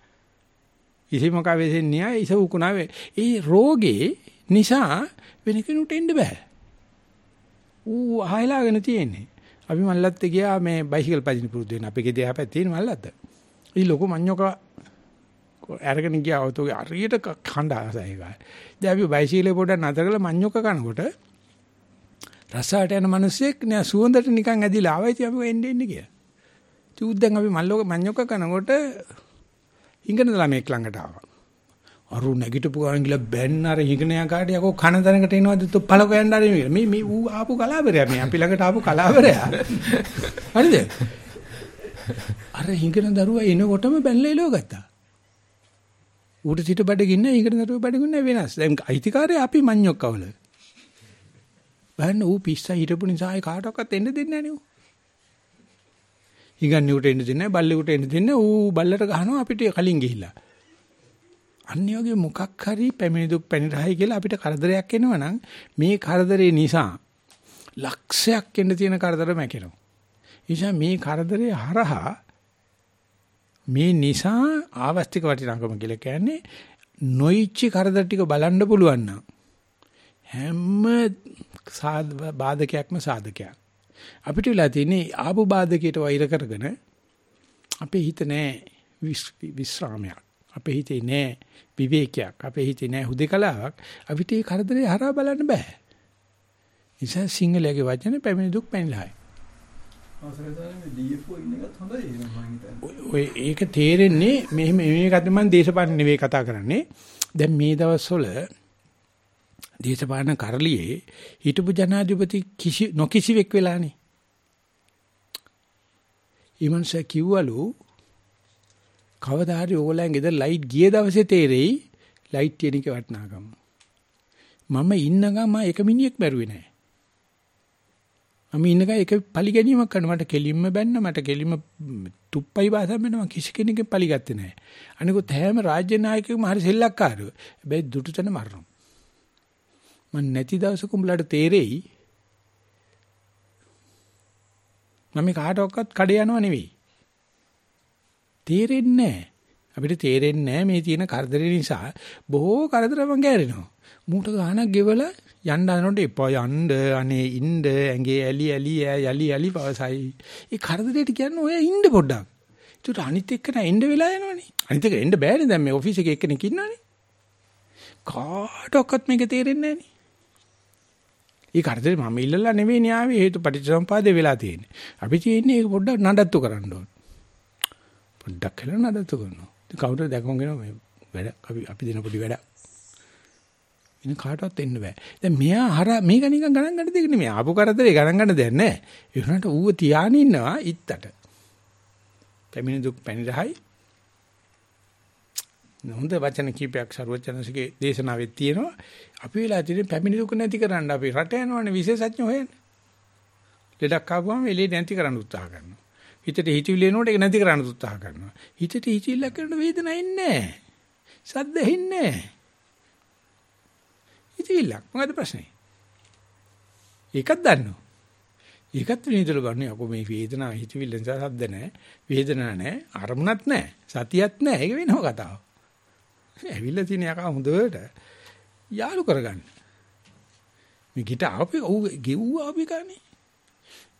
S1: ඉසිමක වෙසෙන්නේ ඉස උකුණා ඒ රෝගේ නිසා වෙන කෙනෙකුට එන්න බෑ. ඌ අහලාගෙන තියෙන්නේ. අපි මල්ලත් ගියා මේ බයිසිකල් පදින පුරුදු වෙන අපේ ගෙදර හැපැත් තියෙන මල්ලත්. ඊ ලොකු මඤ්ඤොක අරගෙන ගියා ඔතෝගේ හරියට කණ්ඩ ආසයි ගාය. දැන් අපි බයිසිකලේ පොඩක් නතර කරලා මඤ්ඤොක කනකොට රසාට යන මිනිස්සෙක් නෑ සුවඳට නිකන් ඇදිලා ආවයි ඉතින් අපි එන්නේ එන්නේ කියලා. චූත් දැන් අපි මල්ලෝක මඤ්ඤොක කනකොට ඉංගන ළමෙක් ළඟට ආවා. අරු නැගිටපු ගමන් ගිල බැන්න අර හිගණයා කාට යකෝ කන තැනකට එනවද තු පළක යන්න ආරි මේ මේ ඌ ආපු කලාවරයා මේ අපි ළඟට ආපු කලාවරයා හරිද අර හිගණ දරුවා එනකොටම බැලලා එලව ගත්තා. ඌට සිට බඩගින්න හිගණ දරුවා බඩගින්න වෙනස්. දැන් අයිතිකාරය අපි මඤ්ඤොක්කවල බලන්න ඌ පිස්සා හිටපු නිසා ඒ කාටවත් එන්න දෙන්නේ නැහැ නේ ඌ. හිගන්නේ උට එන්න දෙන්නේ නැහැ බල්ලෙකුට එන්න දෙන්නේ ඌ බල්ලට ගහනවා අපිට කලින් ගිහිල්ලා. අන්නේ වගේ මොකක් හරි පැමිණි දුක් පැනිරහයි කියලා අපිට කරදරයක් එනවනම් මේ කරදරේ නිසා ලක්ෂයක් එන්න තියෙන කරදර මැකෙනවා. නිසා මේ කරදරේ හරහා මේ නිසා ආවස්තික වටිනාකම කියලා කියන්නේ නොයිච්චි කරදර ටික බලන්න පුළුවන් නම් හැම බාධකයක්ම සාධකයක්. අපිට වෙලා තියෙන්නේ ආපු බාධකයට වෛර කරගෙන අපේ හිත නෑ විස්රාමයක්. අපේ හිතේ නෑ විවේකයක්. අපේ හිතේ නෑ හුදේකලාවක්. අපිට ඒ කරදරේ හරහා බලන්න බෑ. නිසා සිංහලයේ වචනේ පැමිණි දුක් පැනිලායි. ඔය ඒක තේරෙන්නේ මෙහෙම මේකත් මම දේශපාලන නෙවෙයි කතා කරන්නේ. දැන් මේ දවස්වල දේශපාලන කරලියේ හිටපු ජනාධිපති කිසි නොකිසිවෙක් වෙලානේ. ඊමණස කිව්වලු කවදා හරි ඕගොල්ලන් ගෙදර ලයිට් ගිය දවසේ තේරෙයි ලයිට් තියෙන එක වටනාකම. මම ඉන්නගම මම එක මිනිහෙක් මැරුවේ නෑ. මම ඉන්නගම එක පලි ගැනීමක් කරන මට කෙලින්ම බැන්න මට කෙලින්ම තුප්පයි වාසම් වෙන මම කිසි කෙනෙක්ගේ පලි ගත්තේ නෑ. අනිකුත් හැම රාජ්‍ය නායකයෙකුම හරි සෙල්ලක්කාරයෝ. හැබැයි දුටුතන මරනවා. මම නැති දවසක උඹලට තේරෙයි මම කාටවත් කඩේ යනව නෙවෙයි. තේරෙන්නේ නැහැ. අපිට තේරෙන්නේ නැහැ මේ තියෙන කරදර නිසා බොහෝ කරදර මං ගෑරෙනවා. මූට ගානක් ගෙවලා යන්න යනකොට එපා යන්න අනේ ඉන්න ඇඟේ ඇලි ඇලි යලි යලි පවසයි. ඒ කරදරේට කියන්නේ ඔය ඉන්න පොඩ්ඩක්. ඒකට අනිත් එක්කන එන්න වෙලා යනවනේ. අනිත් එක එන්න බෑනේ දැන් මේ ඔෆිස් එකේ එක්කෙනෙක් ඉන්නවනේ. කාටවත් මේක තේරෙන්නේ නැහනේ. ඒ කරදරේ මම ඉල්ලලා නෙවෙයි න්යාවේ හේතු පටිච්චසමුපාදේ වෙලා තියෙන්නේ. අපි තියෙන්නේ ඒක පොඩ්ඩක් නඩත්තු කරන්න ඕන. පොඩ්ඩක් කියලා නඩත්තු කරනවා. ඉතින් කවුරුද දැකමගෙන මේ වැඩ අපි අපි දෙන පොඩි වැඩ. ඉතින් කාටවත් එන්න බෑ. දැන් මෙයා හර මේක නිකන් ගණන් ගන්න දෙයක් නෙමෙයි. ආපු කරදරේ ගණන් ගන්න දෙයක් නෑ. ඒ වුණාට ඌව තියාගෙන ඉන්නවා ඉත්තට. පැමිණි දුක් පැනිරහයි. හොඳ වචන කීපයක් ਸਰවචනසගේ දේශනාවෙත් තියෙනවා. අපි වෙලා තියෙන පැමිණි දුක නැති කරන්න අපි රට යනවනේ විශේෂඥ හොයන්න. ලෙඩක් ආවම එළිය නැති කරන්න උත්සාහ කරනවා. හිතට හිතවිලි එනකොට ඒක නැති කරන්න උත්සාහ කරනවා. හිතට හිතවිල්ල කරන වේදනාවක් එන්නේ නැහැ. සද්ද එන්නේ නැහැ. හිතවිල්ලක් මොකද ප්‍රශ්නේ? ඒකත් දන්නවා. ඒකත් විනිදල ගන්න යකෝ මේ වේදනාව හිතවිල්ල නිසා සද්ද නැහැ. වේදනාවක් නැහැ. අරමුණක් නැහැ. සතියක් නැහැ. ඒක වෙනම කතාවක්. ඇවිල්ලා තියෙන යකා හොඳට යාළු කරගන්න. මේ ගිට ආපේ ඔව් ගෙව්වා අපි කන්නේ.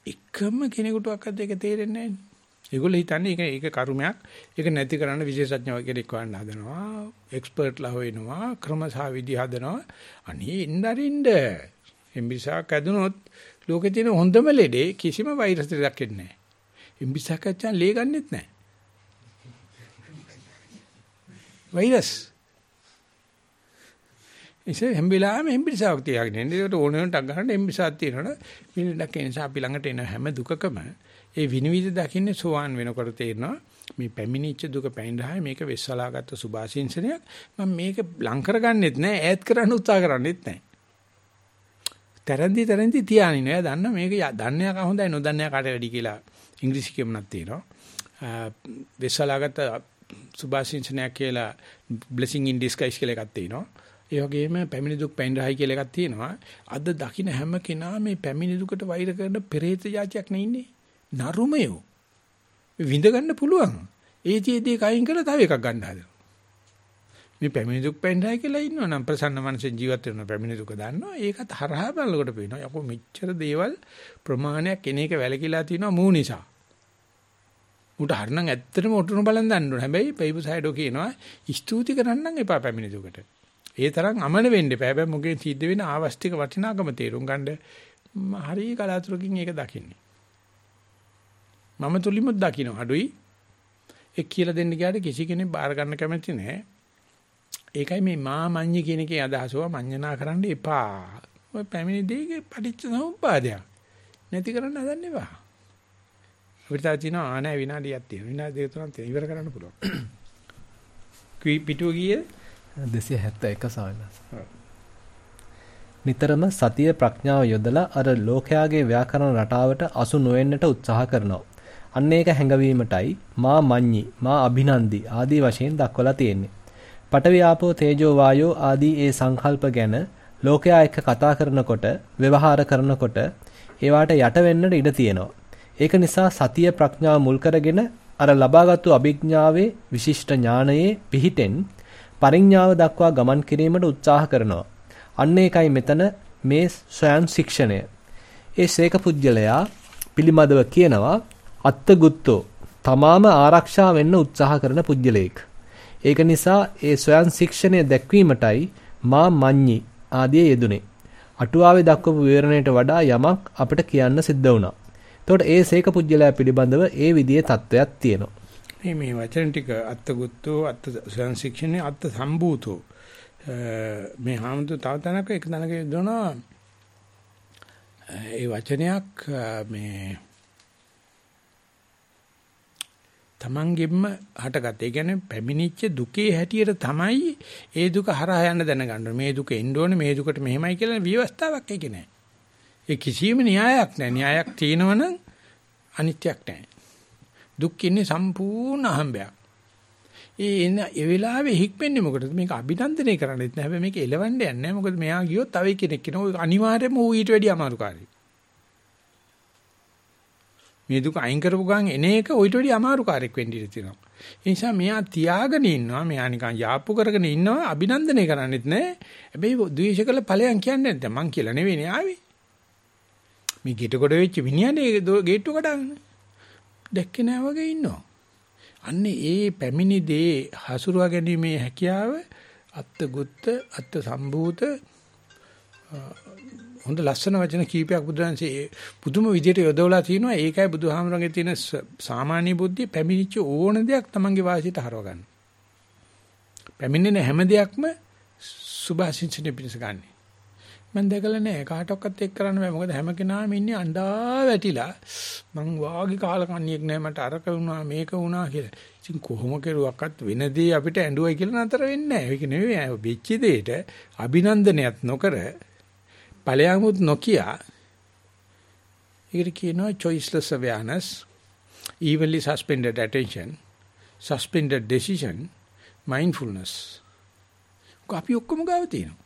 S1: එකම කෙනෙකුටවත් ඒක තේරෙන්නේ නැහැ. ඒගොල්ලෝ හිතන්නේ ඒක ඒක කර්මයක්. ඒක නැති කරන්න විශේෂඥ කෙනෙක් වන්න හදනවා. එක්ස්පර්ට්ලා හොයනවා. ක්‍රම සහ විදි හදනවා. අනේ ඉන්නරින්ද. එම්බිසා කැදුනොත් ලෝකේ තියෙන හොඳම ලෙඩේ කිසිම වෛරස් දෙයක් එන්නේ නැහැ. එම්බිසා කච්චන් ලේ ගන්නෙත් නැහැ. වෛරස් ඉතින් හැම වෙලාවෙම එම්බිසාවක් තියාගෙන ඉන්නේ. ඒකට ඕන වෙනටක් ගන්න එම්බිසාවක් තියෙනවනේ. මිනිඩක් ඒ නිසා අපි ළඟට එන හැම දුකකම ඒ විනිවිද දකින්නේ සෝවාන් වෙනකොට තේරෙනවා. මේ පැමිණිච්ච දුක පැනිරහයි මේක වෙස්සලාගත්ත සුභාසින්සනයක්. මම මේක ලං කරගන්නෙත් නෑ, ඈත් කරන්න උත්සාහ කරන්නෙත් නෑ. තරන්දි තරන්දි තියානින. එයා දන්න මේක දන්නේ කා හොඳයි නොදන්නේ කාට වැඩි කියලා ඉංග්‍රීසි කියමනක් තියෙනවා. වෙස්සලාගත්ත සුභාසින්සනයක් කියලා බ්ලෙසිං ඉන් ඩිස්ගයිස් කියලා එකක් තියෙනවා. ඒ වගේම පැමිණි දුක් පැනිරහයි කියලා එකක් තියෙනවා. අද දකින්න හැම කෙනා මේ පැමිණි දුකට වෛර කරන පෙරේත જાතියක් නේ ඉන්නේ. නරුමයෝ. විඳ ගන්න පුළුවන්. ඒ ජීදී කයින් කරලා තව එකක් ගන්න හදනවා. මේ පැමිණි දුක් පැනිරහයි කියලා ඉන්නවා නම් ප්‍රසන්න මනසෙන් ජීවත් වෙන පැමිණි දුක දන්නවා. ඒකත් හරහා බලනකොට පේනවා. යකෝ මෙච්චර දේවල් ප්‍රමාණයක් එනේක වැලකිලා තිනවා මූ නිසා. උට හරනම් ඇත්තටම උටුන බලන් දන්න ඕන. හැබැයි පෙයිපුසයිඩෝ කියනවා ස්තුති කරන්නම් එපා පැමිණි දුකට. ඒ තරම් අමන වෙන්න එපා. හැබැයි මොකෙන් සිද්ධ වෙන ආවස්තික වටිනාකම තේරුම් ගන්න හරි කලාතුරකින් ඒක දකින්නේ. මම තුලිමුත් දකින්න අඩුයි. ඒ කියලා දෙන්න ගියාට කිසි කෙනෙක් බාර ගන්න කැමති නැහැ. ඒකයි මේ මා මඤ්ඤ කියන එකේ අදහසව මඤ්ඤනා කරන්න එපා. ඔය පැමිණි දෙයක පටිච්ච සමුප්පාදයක්. නැති කරන්න හදන්න එපා. අපිට තා තියෙනවා ආනෑ විනාඩියක් තියෙනවා. විනාඩි දෙක තුනක් තියෙනවා. ඉවර කරන්න පුළුවන්. කී පිටුව ගියේ
S2: 271 සාවිනාස. නිතරම සතිය ප්‍රඥාව යොදලා අර ලෝකයාගේ ව්‍යාකරණ රටාවට අසු නොවෙන්නට උත්සාහ කරනවා. අන්න ඒක හැඟවීමටයි මා මඤ්ඤි මා අභිනන්දි ආදී වශයෙන් දක්වලා තියෙන්නේ. පඨවි ආපෝ තේජෝ වායෝ ආදී ඒ සංකල්ප ගැන ලෝකයා එක්ක කතා කරනකොට ව්‍යවහාර කරනකොට ඒවාට යට වෙන්නට ඉඩ තියෙනවා. ඒක නිසා සතිය ප්‍රඥාව මුල් කරගෙන අර ලබාගත්තු අභිඥාවේ විශිෂ්ට ඥානයේ පිහිටෙන් පරිඥාව දක්වා ගමන් කිරීමට උත්සාහ කරනවා. අන්න ඒකයි මෙතන මේ ස්වයං ශික්ෂණය. ඒ ශේක පුජ්‍යලයා පිළිමදව කියනවා අත්තගුත්තෝ තමාම ආරක්ෂා වෙන්න උත්සාහ කරන පුජ්‍යලෙක්. ඒක නිසා ඒ ස්වයං ශික්ෂණය දැක්වීමටයි මා මඤ්ඤි ආදී යෙදුනේ. අටුවාවේ දක්වපු විවරණයට වඩා යමක් අපිට කියන්න සිද්ධ වුණා. එතකොට ඒ සීක පුජ්‍යලයා පිළිබඳව ඒ විදිහේ தත්වයක් තියෙනවා.
S1: මේ මේ වචන ටික අත්ගුත්තෝ අත් සංශික්ෂණේ අත් සම්භූතෝ මේ හාමුදුර තව තැනක එක තැනක යොදනවා ඒ වචනයක් මේ තමන්ගෙම හටගත්ත. ඒ කියන්නේ පැමිණිච්ච දුකේ හැටියට තමයි ඒ දුක හරහා යන්න දැනගන්න. මේ දුක එන්න ඕනේ මේ දුකට මෙහෙමයි කියලා විවස්ථාවක් ඒකේ නැහැ. ඒ කිසියම් න්‍යායක් නැහැ. න්‍යායක් තියෙනවනම් අනිත්‍යක් නැහැ. දුක් ඉන්නේ සම්පූර්ණ අහඹයක්. ඒ එන ඒ වෙලාවේ හික්මන්නේ මොකටද? මේක අභිනන්දනය කරන්නෙත් නෑ. හැබැයි මේක එලවන්න යන්නේ නෑ. මොකද මෙයා ගියොත් තව කෙනෙක් කෙනා අනිවාර්යයෙන්ම ඌ ඊට වැඩිය අමාරුකාරී. මේ දුක අයින් කරපු ගමන් එන එක ඌට වැඩිය අමාරුකාරයක් වෙන්න ඉඩ තියෙනවා. ඒ නිසා මෙයා තියාගෙන ඉන්නවා. මෙයා නිකන් යාප්පු කරගෙන ඉන්නවා. අභිනන්දනය කරන්නෙත් නෑ. හැබැයි ද්වේෂ කළ ඵලයන් කියන්නේ නැත්නම් මං කියලා නෙවෙයි ආවේ. මේ ගෙට කොට වෙච්ච මිනිහනේ ගේට්ටු කඩන්නේ. දැක්කේ නෑ වගේ ඉන්නවා. අන්නේ ඒ පැමිණි දේ හසුරුවා ගැනීමේ හැකියාව අත්ත ගුත්ත අත්ත සම්භූත හොඳ ලස්සන වචන කීපයක් බුදුරන්සේ පුදුම විදිහට යොදවලා තිනවා ඒකයි බුදුහාමරගේ තියෙන සාමාන්‍ය බුද්ධිය පැමිණිච්ච ඕන දෙයක් Tamange වාසියට හරව ගන්න. පැමිණෙන හැම දෙයක්ම සුභාසින්චනේ පිණිස ගන්න. මම දැකලා නෑ කාටවත් එක් කරන්න බෑ මොකද හැම කෙනාම ඉන්නේ අඬා වැටිලා මං වාගේ කාලකන්ණියෙක් නෑ මට අරක වුණා මේක වුණා කියලා. ඉතින් කොහොම කෙරුවක්වත් වෙනදී අපිට ඇඬුවයි කියලා නතර වෙන්නේ නෑ. ඒක නෙවෙයි වෙච්ච දෙයට අභිනන්දනයත් නොකර ඵලයන්මුත් නොකිය ඒකට කියනවා choiceless awareness evenly suspended attention suspended decision mindfulness. අපි ඔක්කොම ගාව තියෙනවා.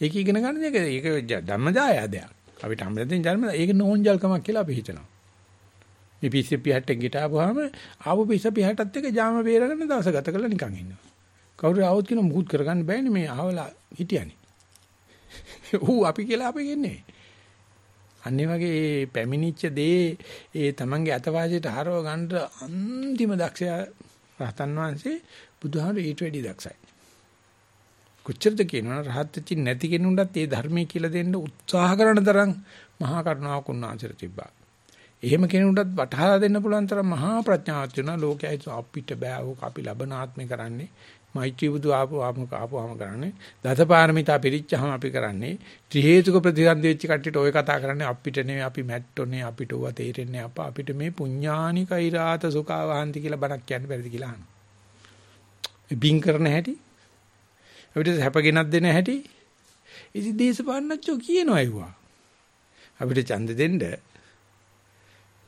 S1: ඒක ඉගෙන ගන්න දෙක ඒක ධම්මදායදයක්. අපිට අමරෙන් ජන්ම ඒක නෝන්ජල්කමක් කියලා අපි හිතනවා. මේ පිස්සෙ පිහට්ටෙන් ගිටාවුවාම ආපු පිස්ස පිහටත් එක ජාම බේරගෙන දවස ගත කරලා නිකන් ඉන්නවා. කවුරු ආවොත් කියන මුකුත් කරගන්න බෑනේ මේ ආවලා හිටියනේ. ඌ අපි කියලා අපි කියන්නේ. අන්නේ වගේ පැමිණිච්ච දේ ඒ තමන්ගේ අතවාසියට හරව ගන්න අන්තිම දක්ෂයා රහතන් වහන්සේ බුදුහාමුදුරු ඊට වැඩි දක්ෂයි. කොච්චරද කියනවා රහත් වෙච්ච නැති කෙනුන්ටත් ඒ ධර්මයේ කියලා දෙන්න උත්සාහ කරන තරම් මහා කරුණාවක් උන්වහන්සේට තිබ්බා. එහෙම කෙනෙකුටත් වටහා දෙන්න පුළුවන් තරම් මහා ප්‍රඥාවක් තියෙනවා ලෝකයේ අපිට බෑ ඕක අපි ලබන ආත්මේ කරන්නේ මෛත්‍රී බුදු ආපු ආපු ආපුවාම කරන්නේ දසපාරමිතා පිරිච්චහම අපි කරන්නේ ත්‍රි හේතුක ප්‍රතිසන්දි වෙච්ච කට්ටියට ඔය කතා කරන්නේ අපිට නෙවෙයි අපි මැට්ටෝනේ අපිට ඕවා තේරෙන්නේ අප අපිට මේ පුඤ්ඤානිකෛරාත සුඛාවහන්ති කියලා බණක් කියන්න බැරිද කියලා අහනවා. බින් කරන හැටි අපිට හැප ගෙනත් දෙන හැටි ඉතින් දේශපාලනච්චෝ කියනවා ඒවා. අපිට ඡන්ද දෙන්න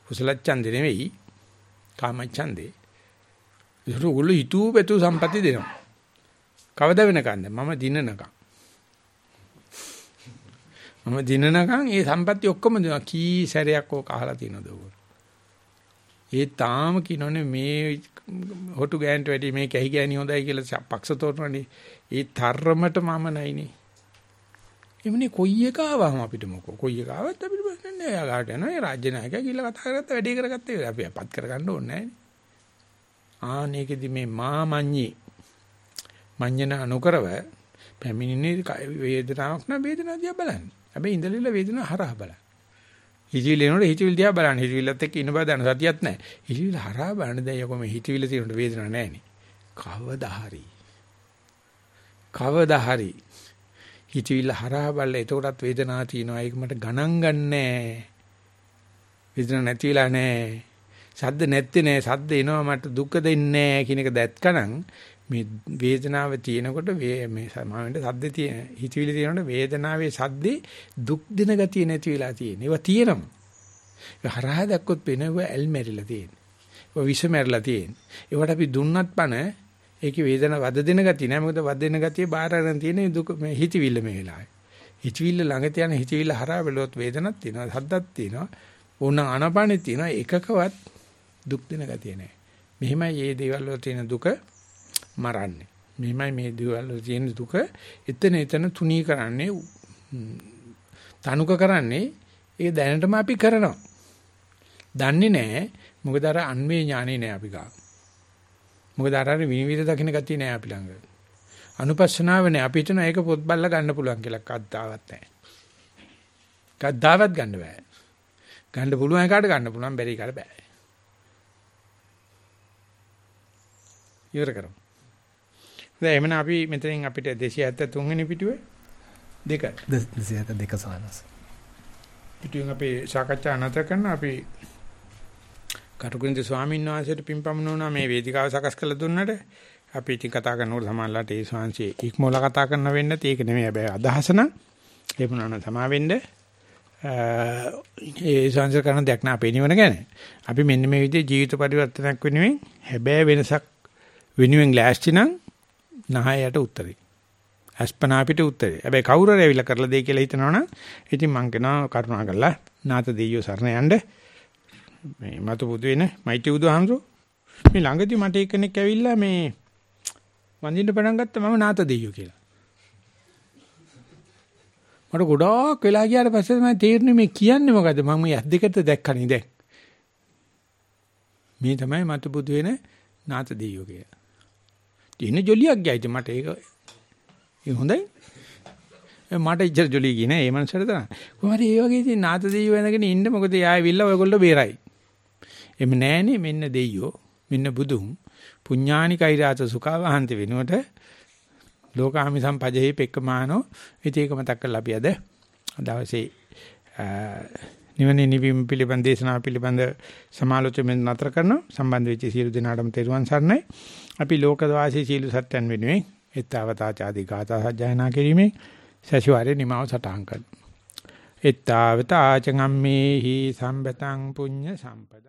S1: කුසල ඡන්ද නෙවෙයි කාම ඡන්දේ. ඒක උගල හිතූ පැතු සම්පatti දෙනවා. කවද වෙනකන්ද මම දිනනකම්. මම දිනනකම් ඒ සම්පatti ඔක්කොම දෙනවා කී සැරයක් ඕක අහලා තියෙනවද ඔයගොල්ලෝ. ඒ තාම කිනෝනේ මේ හොටු ගෑන්ට වැඩි මේ කැහි ගෑණි හොඳයි කියලා පක්ෂ තෝරනනේ. ඒ තරමට මම නැයිනේ. එමුනේ කොයි එක ආවම අපිට මොකෝ කොයි එක ආවත් අපිට ප්‍රශ්න නැහැ. එයා ගාට යනවා. ඒ රාජ්‍ය නායකයා කියලා කතා කරගත්ත වැඩේ කරගත්තේ අපි අපත් කරගන්න ඕනේ නැහැ. ආනේකෙදි මේ මාමඤ්ඤි මඤ්ඤන අනුකරව පැමිණෙන්නේ වේදනාවක් නම් වේදනාව දිහා බලන්න. හැබැයි ඉඳලිලා වේදනාව හරහා බලන්න. හිතවිලි එනකොට හිතවිලි දිහා බලන්න. හිතවිල්ලත් එක්ක ඉන්න බව දැන සතියක් නැහැ. හිතවිලි හරහා බලන්න දැන් යකෝ මේ හිතවිලි තියෙනකොට වේදනාවක් නැහැ නේ. කවදා හරි කවදා හරි හිතවිල්ල හරහා බලලා එතකොටත් වේදනාව තියෙනවා. ඒක මට ගණන් ගන්නෑ. වේදනාවක් නැතිලා නෑ. සද්ද නැත්තේ නෑ. සද්ද එනවා මට දුක දෙන්නේ නෑ කියන එක දැක්කනම් මේ වේදනාව තියෙනකොට මේ සමාවෙන්ට සද්ද තියෙන හිතවිලි තියෙනකොට වේදනාවේ සද්දේ දුක් දෙන ගතිය නැති වෙලා තියෙන. ඒවා තියෙනවා. ඒ හරහා දැක්කොත් පේනවා ඇල්මැරිලා තියෙන. ඒවා විෂ මැරිලා තියෙන. ඒවට අපි දුන්නත් පණ ඒකේ වේදනාව වද දෙන ගතිය නෑ. මොකද වද දෙන ගතිය බාහිර අරන් තියෙන දුක මේ හිතවිල්ල මේ වෙලාවේ. හිතවිල්ල ළඟ තියන හිතවිල්ල හරහා බලවත් වේදනක් තියෙනවා. සද්දක් තියෙනවා. ඕන ආනපානෙත් තියෙනවා. එකකවත් දුක් දෙන ගතිය නෑ. මෙහිමයි මේ දේවල් වල තියෙන දුක මරන්නේ. මෙහිමයි මේ දේවල් වල තියෙන දුක එතන එතන තුනී කරන්නේ තනුක කරන්නේ ඒ දැනටම අපි කරනවා. දන්නේ නැහැ මොකද අර අන්වේ ඥානේ නැහැ අපි ගාව. මොකද අර අර විනිවිද දකින්න ගතිය නැහැ අපි ළඟ. අනුපස්සනාව නැහැ අපි හිතන ඒක පොත් බල්ලා ගන්න පුළුවන් කියලා කද්දාවත් නැහැ. කද්දාවත් ගන්න බෑ. ගන්න පුළුවන් එකට ගන්න පුළුවන් බැරි එකට බෑ. ඉවර කරමු. දැන් එමන අපි මෙතනින් අපිට 273 වෙනි පිටුවේ දෙක
S2: 272 සානස්.
S1: පිටුවෙන් අපි සාකච්ඡා නැතර කරන අපි කටුකුරුන්ද ස්වාමීන් වහන්සේට පින්පමුණුනා මේ වේදිකාව සකස් කරලා දුන්නට. අපි ඉතින් කතා කරනකොට සමානලාට ඒ ශාංශයේ ඉක්මෝල කතා කරන වෙන්න. ඒක නෙමෙයි හැබැයි අදහස නම්. ඒ වුණාන සමා වෙන්න. ඒ ශාංශ කරන දෙයක් නා අපේ නිවන ගැන. අපි මෙන්න මේ විදිහේ ජීවිත පරිවර්තනයක් වෙනුවෙන් හැබැයි වෙනසක් වෙනුවෙන් ලෑස්ති නම් නහයට උත්තරේ. අස්පනා පිට උත්තරේ. හැබැයි කවුරු හරි ඇවිල්ලා කරලා දෙයි කියලා හිතනවනම් ඉතින් මං කියනවා කරුණා කරලා නාත දෙයියෝ සරණ යන්න. මේ මතු බුදු වෙන මෛත්‍රී බුදුහාමුදුරුවෝ මේ ළඟදී මට එක්කෙනෙක් ඇවිල්ලා මේ වඳින්න පටන් ගත්තා මම නාත දෙයියෝ කියලා. මට ගොඩාක් වෙලා ගියාට පස්සේ තමයි තේරෙන්නේ මේ කියන්නේ මොකද්ද මම මේ ඇස් දෙකට දැක්කනේ දැන්. මේ තමයි මතු බුදු වෙන නාත දෙයියෝ කියලා. ඉන්නේ ජොලියක් ගියා ඉතින් මට ඒක ඒ හොඳයි. මට ඉච්චර ජොලිය කියන්නේ ඒ මනසට තමයි. කොහොමද මේ වගේ ඉතින් නාත දෙයියෝ වෙනගෙන ඉන්න මොකද යාවිල්ලා ඔයගොල්ලෝ බේරයි. එමෙ නෑනේ මෙන්න දෙයියෝ මෙන්න බුදුන්. පුඤ්ඤානිකයිරාත සුඛවහන්ති වෙනුවට ලෝකාමි සම්පජෙහි පෙක්කමානෝ ඉතින් ඒක මතක් කරලා අපි අද දවසේ නිවනේ නිවීම පිළිබඳ දේශනාව පිළිබඳ සමාලෝචනය නතර කරනවා. සම්බන්ධ වෙච්ච සියලු දෙනාටම තෙරුවන් සරණයි. අපි ලෝකවාසී සියලු සත්‍යයන් වෙනුවෙන් එත්තාවතාචාදී ගාථා සජ්ජායනා කිරීමේ සැසිවාරේ නිමාව සටහන් කරනවා එත්තාවතාච ගම්මේහි සම්බතං පුඤ්ඤ සම්පදං.